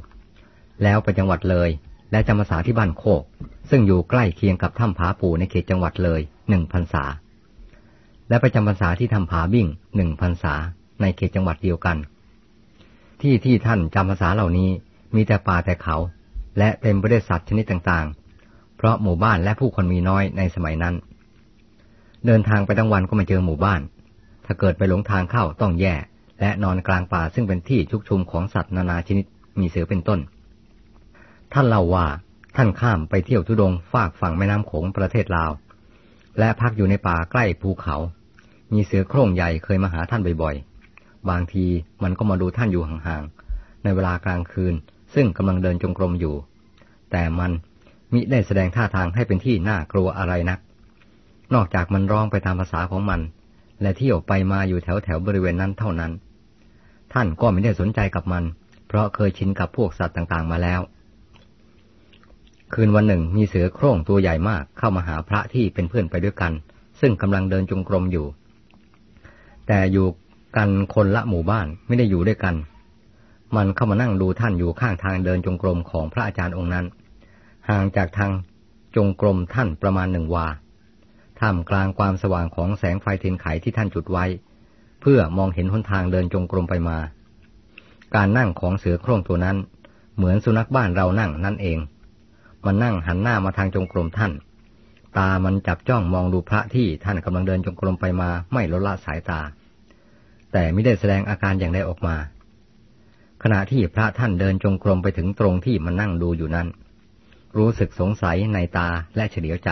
แล้วไปจังหวัดเลย และจำพรรษาที่บ้านโคก ซึ่งอยู่ใกล้เคียงกับถ้ำผาปูในเขตจังหวัดเลยหนึ่งพรรษา และไปจำพรรษาที่ถ้ำผาบิ่งหนึ่งพรรษาในเขตจังหวัดเดียวกัน ที่ที่ท่านจำพรรษาเหล่านี้มีแต่ป่าแต่เขา และเต็มไปด้วยสัตว์ชนิดต่างๆ เพราะหมู่บ้านและผู้คนมีน้อยในสมัยนั้น เดินทางไปทั้งวันก็ไม่เจอหมู่บ้าน ถ้าเกิดไปหลงทางเข้าต้องแย่ และนอนกลางป่าซึ่งเป็นที่ชุกชุมของสัตว์นานาชนิดมีเสือเป็นต้น ท่านเล่าว่าท่านข้ามไปเที่ยวทุดงฝากฝั่งแม่น้ำโขงประเทศลาว และพักอยู่ในป่าใกล้ภูเขา มีเสือโคร่งใหญ่เคยมาหาท่านบ่อยๆ บางทีมันก็มาดูท่านอยู่ห่างๆ ในเวลากลางคืนซึ่งกำลังเดินจงกรมอยู่ แต่มันมิได้แสดงท่าทางให้เป็นที่น่ากลัวอะไรนัก นอกจากมันร้องไปตามภาษาของมัน และเที่ยวไปมาอยู่แถวแถวบริเวณนั้นเท่านั้น ท่านก็ไม่ได้สนใจกับมัน เพราะเคยชินกับพวกสัตว์ต่างๆ มาแล้ว คืนวันหนึ่งมีเสือโคร่งตัวใหญ่มากเข้ามาหาพระที่เป็นเพื่อนไปด้วยกัน ซึ่งกำลังเดินจงกรมอยู่ แต่อยู่กันคนละหมู่บ้านไม่ได้อยู่ด้วยกัน มันเข้ามานั่งดูท่านอยู่ข้างทางเดินจงกรมของพระอาจารย์องค์นั้น ห่างจากทางจงกรมท่านประมาณหนึ่งวา ท่ามกลางความสว่างของแสงไฟเทียนไขที่ท่านจุดไว้ เพื่อมองเห็นหนทางเดินจงกรมไปมา การนั่งของเสือโคร่งตัวนั้น เหมือนสุนัขบ้านเรานั่งนั่นเอง มันนั่งหันหน้ามาทางจงกรมท่าน ตามันจับจ้องมองดูพระที่ท่านกำลังเดินจงกรมไปมาไม่ลดละสายตา แต่ไม่ได้แสดงอาการอย่างใดออกมา ขณะที่พระท่านเดินจงกรมไปถึงตรงที่มันนั่งดูอยู่นั้น รู้สึกสงสัยในตาและเฉลียวใจ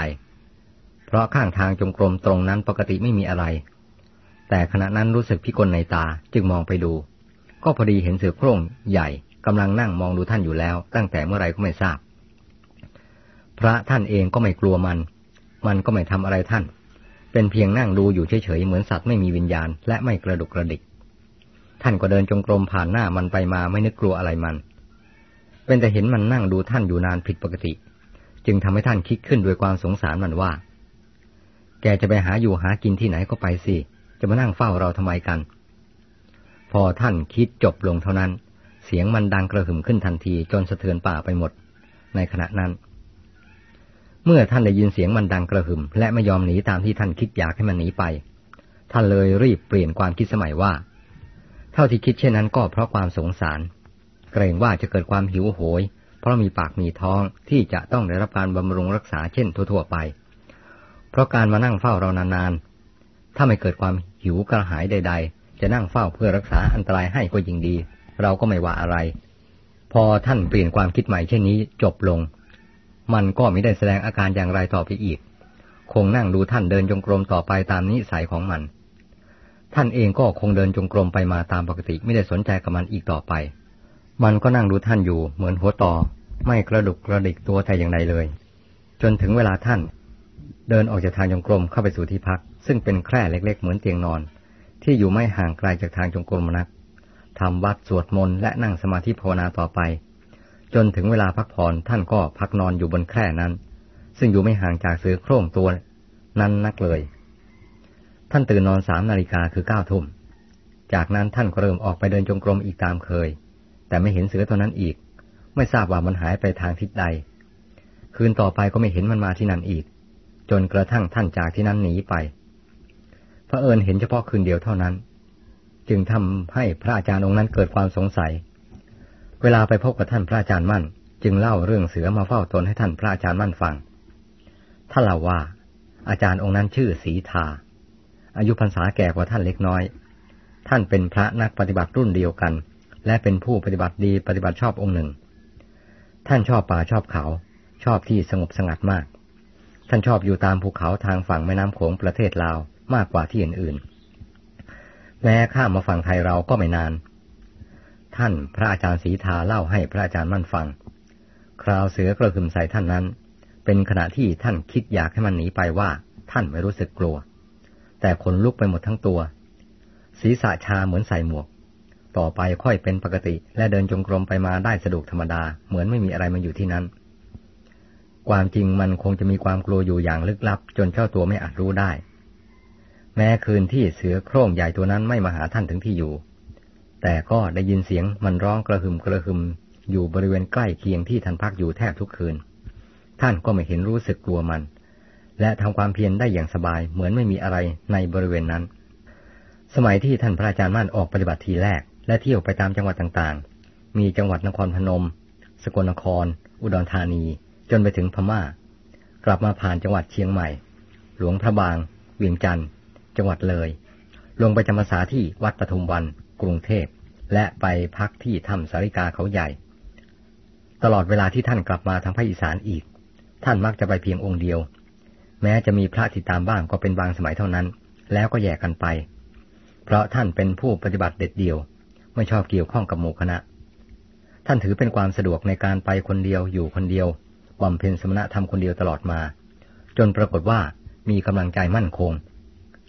เพราะข้างทางจงกรมตรงนั้นปกติไม่มีอะไร แต่ขณะนั้นรู้สึกพิกลในตาจึงมองไปดู ก็พอดีเห็นเสือโคร่งใหญ่กำลังนั่งมองดูท่านอยู่แล้ว ตั้งแต่เมื่อไรก็ไม่ทราบ พระท่านเองก็ไม่กลัวมัน มันก็ไม่ทำอะไรท่าน เป็นเพียงนั่งดูอยู่เฉยๆเหมือนสัตว์ไม่มีวิญญาณ และไม่กระดุกกระดิก ท่านก็เดินจงกรมผ่านหน้ามันไปมาไม่นึกกลัวอะไรมัน เป็นแต่เห็นมันนั่งดูท่านอยู่นานผิดปกติ จึงทำให้ท่านคิดขึ้นด้วยความสงสารมันว่า แกจะไปหาอยู่หากินที่ไหนก็ไปสิ จะมานั่งเฝ้าเราทำไมกัน พอท่านคิดจบลงเท่านั้น เสียงมันดังกระหึ่มขึ้นทันทีจนสะเทือนป่าไปหมด ในขณะนั้น เมื่อท่านได้ยินเสียงมันดังกระหึ่มและไม่ยอมหนีตามที่ท่านคิดอยากให้มันหนีไป ท่านเลยรีบเปลี่ยนความคิดสมัยว่า เท่าที่คิดเช่นนั้นก็เพราะความสงสาร เกรงว่าจะเกิดความหิวโหย เพราะมีปากมีท้องที่จะต้องได้รับการบำรุงรักษาเช่นทั่วๆไป เพราะการมานั่งเฝ้าเรานานๆ ถ้าไม่เกิดความหิวกระหายใด ๆ จะนั่งเฝ้าเพื่อรักษาอันตรายให้ก็ยิ่งดี เราก็ไม่ว่าอะไร พอท่านเปลี่ยนความคิดใหม่เช่นนี้จบลง มันก็ไม่ได้แสดงอาการอย่างไรต่อไปอีก คงนั่งดูท่านเดินจงกรมต่อไปตามนิสัยของมัน ท่านเองก็คงเดินจงกรมไปมาตามปกติไม่ได้สนใจกับมันอีกต่อไป มันก็นั่งดูท่านอยู่เหมือนหัวต่อ ไม่กระดุกกระดิกตัวแต่อย่างใดเลย จนถึงเวลาท่าน เดินออกจากทางจงกรมเข้าไปสู่ที่พัก ซึ่งเป็นแคร่เล็ก ๆ เหมือนเตียงนอน ที่อยู่ไม่ห่างไกลจากทางจงกรมนักทำวัดสวดมนต์และนั่งสมาธิภาวนาต่อไป จนถึงเวลาพักผ่อนท่านก็พักนอนอยู่บนแคร่นั้น ซึ่งอยู่ไม่ห่างจากเสือโคร่งตัวนั้นนักเลย ท่านตื่นนอนสามนาฬิกาคือเก้าทุ่ม จากนั้นท่านก็เริ่มออกไปเดินจงกรมอีกตามเคย แต่ไม่เห็นเสือตัวนั้นอีก ไม่ทราบว่ามันหายไปทางทิศใด คืนต่อไปก็ไม่เห็นมันมาที่นั่นอีก จนกระทั่งท่านจากที่นั้นหนีไปพระเอิญเห็นเฉพาะคืนเดียวเท่านั้น จึงทำให้พระอาจารย์องค์นั้นเกิดความสงสัย วลาไปพบกับท่านพระอาจารย์มั่น จึงเล่าเรื่องเสือมาเฝ้าตนให้ท่านพระอาจารย์มั่นฟัง ท่านเล่าว่า อาจารย์องค์นั้นชื่อสีทา อายุพรรษาแก่กว่าท่านเล็กน้อย ท่านเป็นพระนักปฏิบัติรุ่นเดียวกัน และเป็นผู้ปฏิบัติดีปฏิบัติชอบองค์หนึ่ง ท่านชอบป่าชอบเขา ชอบที่สงบสงัดมาก ท่านชอบอยู่ตามภูเขาทางฝั่งแม่น้ำโขงประเทศลาวมากกว่าที่อื่นๆ แม้ข้ามมาฝั่งไทยเราก็ไม่นาน ท่านพระอาจารย์ศรีทาเล่าให้พระอาจารย์มั่นฟัง คราวเสือกระหึ่มใส่ท่านนั้น เป็นขณะที่ท่านคิดอยากให้มันหนีไปว่า ท่านไม่รู้สึกกลัว แต่ขนลุกไปหมดทั้งตัว ศีรษะชาเหมือนใส่หมวก ต่อไปค่อยเป็นปกติ และเดินจงกรมไปมาได้สะดวกธรรมดา เหมือนไม่มีอะไรมาอยู่ที่นั้น ความจริงมันคงจะมีความกลัวอยู่อย่างลึกลับ จนเจ้าตัวไม่อาจรู้ได้ แม้คืนที่เสือโคร่งใหญ่ตัวนั้นไม่มาหาท่านถึงที่อยู่ แต่ก็ได้ยินเสียงมันร้องกระหึ่มกระหึ่มอยู่บริเวณใกล้เคียงที่ท่านพักอยู่แทบทุกคืน ท่านก็ไม่เห็นรู้สึกกลัวมัน และทำความเพียรได้อย่างสบายเหมือนไม่มีอะไรในบริเวณนั้น สมัยที่ท่านพระอาจารย์มั่นออกปฏิบัติทีแรก และเที่ยวไปตามจังหวัดต่างๆ มีจังหวัดนครพนม สกลนคร อุดรธานี จนไปถึงพมา่า กลับมาผ่านจังหวัดเชียงใหม่ หลวงพระบาง เวียงจันทร์ จังหวัดเลย ลงไปจำพรรษาที่วัดปทุมวัน กรุงเทพ และไปพักที่ถ้ำสาริกาเขาใหญ่ ตลอดเวลาที่ท่านกลับมาทางภาคอีสานอีก ท่านมักจะไปเพียงองค์เดียว แม้จะมีพระติดตามบ้างก็เป็นบางสมัยเท่านั้น แล้วก็แยกกันไป เพราะท่านเป็นผู้ปฏิบัติเด็ดเดี่ยว ไม่ชอบเกี่ยวข้องกับหมู่คณะ ท่านถือเป็นความสะดวกในการไปคนเดียวอยู่คนเดียวบำเพ็ญสมณธรรมคนเดียวตลอดมา จนปรากฏว่ามีกำลังใจมั่นคง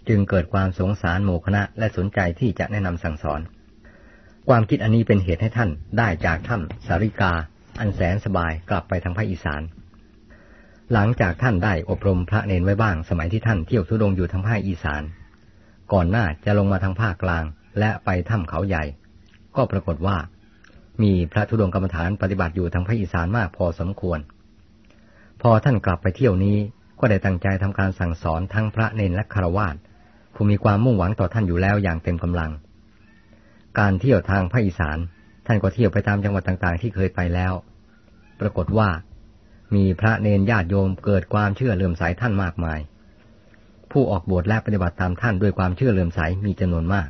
จึงเกิดความสงสารหมู่คณะและสนใจที่จะแนะนำสั่งสอน ความคิดอันนี้เป็นเหตุให้ท่านได้จากถ้ำสาริกา อันแสนสบายกลับไปทางภาคอีสาน หลังจากท่านได้อบรมพระเนนไว้บ้าง สมัยที่ท่านเที่ยวทุดงอยู่ทางภาคอีสาน ก่อนหน้าจะลงมาทางภาคกลาง และไปถ้ำเขาใหญ่ ก็ปรากฏว่า มีพระธุดงกรรมฐานปฏิบัติอยู่ทางภาคอีสานมากพอสมควร พอท่านกลับไปเที่ยวนี้ก็ได้ตั้งใจทำการสั่งสอนทั้งพระเนนและคารวาสผู้มีความมุ่งหวังต่อท่านอยู่แล้วอย่างเต็มกำลัง การเที่ยวทางภาคอีสาน ท่านก็เที่ยวไปตามจังหวัดต่างๆ ที่เคยไปแล้ว ปรากฏว่า มีพระเนนญาติโยมเกิดความเชื่อเลื่อมใสท่านมากมาย ผู้ออกบวชและปฏิบัติตามท่านด้วยความเชื่อเลื่อมใสมีจำนวนมาก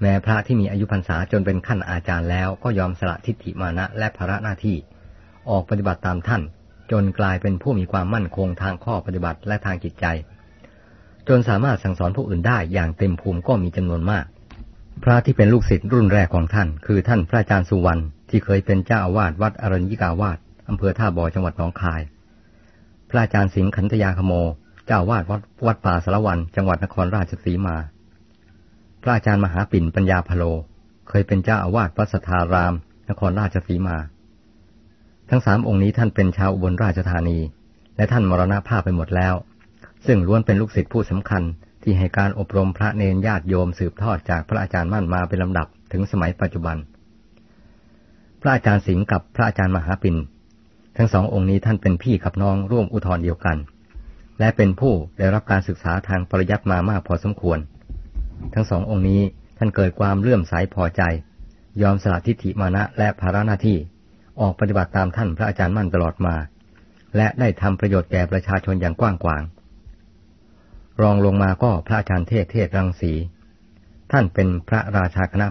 แม้พระที่มีอายุพรรษาจนเป็นขั้นอาจารย์แล้วก็ยอมสละทิฏฐิมานะและภาระหน้าที่ ออกปฏิบัติตามท่าน จนกลายเป็นผู้มีความมั่นคงทางข้อปฏิบัติและทางจิตใจ จนสามารถสั่งสอนผู้อื่นได้อย่างเต็มภูมิก็มีจำนวนมาก พระที่เป็นลูกศิษย์รุ่นแรกของท่าน คือท่านพระอาจารย์สุวรรณที่เคยเป็นเจ้าอาวาสวัดอรัญญิกาวาสอำเภอท่าบ่อจังหวัดหนองคาย พระอาจารย์สิงห์ขันธยาขโม เจ้าวาดวัดวัดป่าสารวัน จังหวัดนครราชสีมา พระอาจารย์มหาปิ่นปัญญาพโล เคยเป็นเจ้าอาวาสวัดสถาราม นครราชสีมา ทั้งสามองค์นี้ท่านเป็นชาวอุบลราชธานี และท่านมรณภาพไปหมดแล้ว ซึ่งล้วนเป็นลูกศิษย์ผู้สำคัญ ที่ให้การอบรมพระเนรญาติโยมสืบทอดจากพระอาจารย์มั่นมาเป็นลำดับถึงสมัยปัจจุบัน พระอาจารย์สิงห์กับพระอาจารย์มหาปินทั้งสององค์นี้ท่านเป็นพี่กับน้องร่วมอุทธรเดียวกัน และเป็นผู้ได้รับการศึกษาทางปริยัติมามากพอสมควร ทั้งสององค์นี้ท่านเกิดความเลื่อมใสพอใจ ยอมสละทิฏฐิมานะและภาระหน้าที่ออกปฏิบัติตามท่านพระอาจารย์มั่นตลอดมา และได้ทำประโยชน์แก่ประชาชนอย่างกว้างขวาง รองลงมาก็พระอาจารย์เทศเทศรังสี ท่านเป็นพระราชาคณะ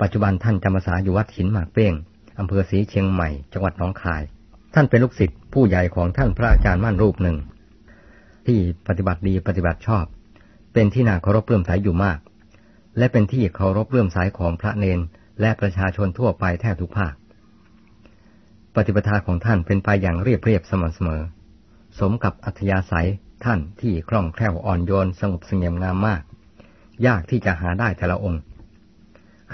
ปัจจุบันท่านจำพรรษาอยู่วัดหินหมากเป้งอำเภอศรีเชียงใหม่ จังหวัดน้องคาย ท่านเป็นลูกศิษย์ผู้ใหญ่ของท่านพระอาจารย์มั่นรูปหนึ่ง ที่ปฏิบัติดีปฏิบัติชอบ เป็นที่น่าเคารพเลื่อมใสยอยู่มาก และเป็นที่เคารพเลื่อมใสของพระเนนและประชาชนทั่วไปแทบทุกภาค ปฏิปทาของท่านเป็นไปอย่างเรียบเรียบสม่ำเสมอ สมกับอัธยาศัย ท่านที่คล่องแคล่วอ่อนโยนสงบเสงี่ยมงามมาก ยากที่จะหาได้แต่ละองค์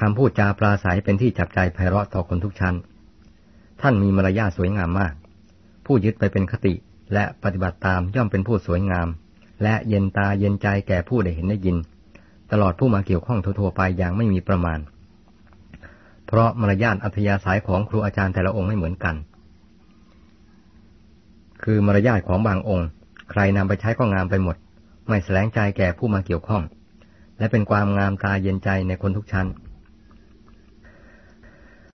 คำพูดจาปราศัยเป็นที่จับใจไพเราะต่อคนทุกชั้น ท่านมีมารยาสวยงามมาก ผู้ยึดไปเป็นคติและปฏิบัติตามย่อมเป็นผู้สวยงาม และเย็นตาเย็นใจแก่ผู้ได้เห็นได้ยิน ตลอดผู้มาเกี่ยวข้องทั่วไปอย่างไม่มีประมาณ เพราะมารยาทอัธยาศัยของครูอาจารย์แต่ละองค์ไม่เหมือนกัน คือมารยาทของบางองค์ ใครนำไปใช้ก็งามไปหมด ไม่แสลงใจแก่ผู้มาเกี่ยวข้อง และเป็นความงามตาเย็นใจในคนทุกชั้น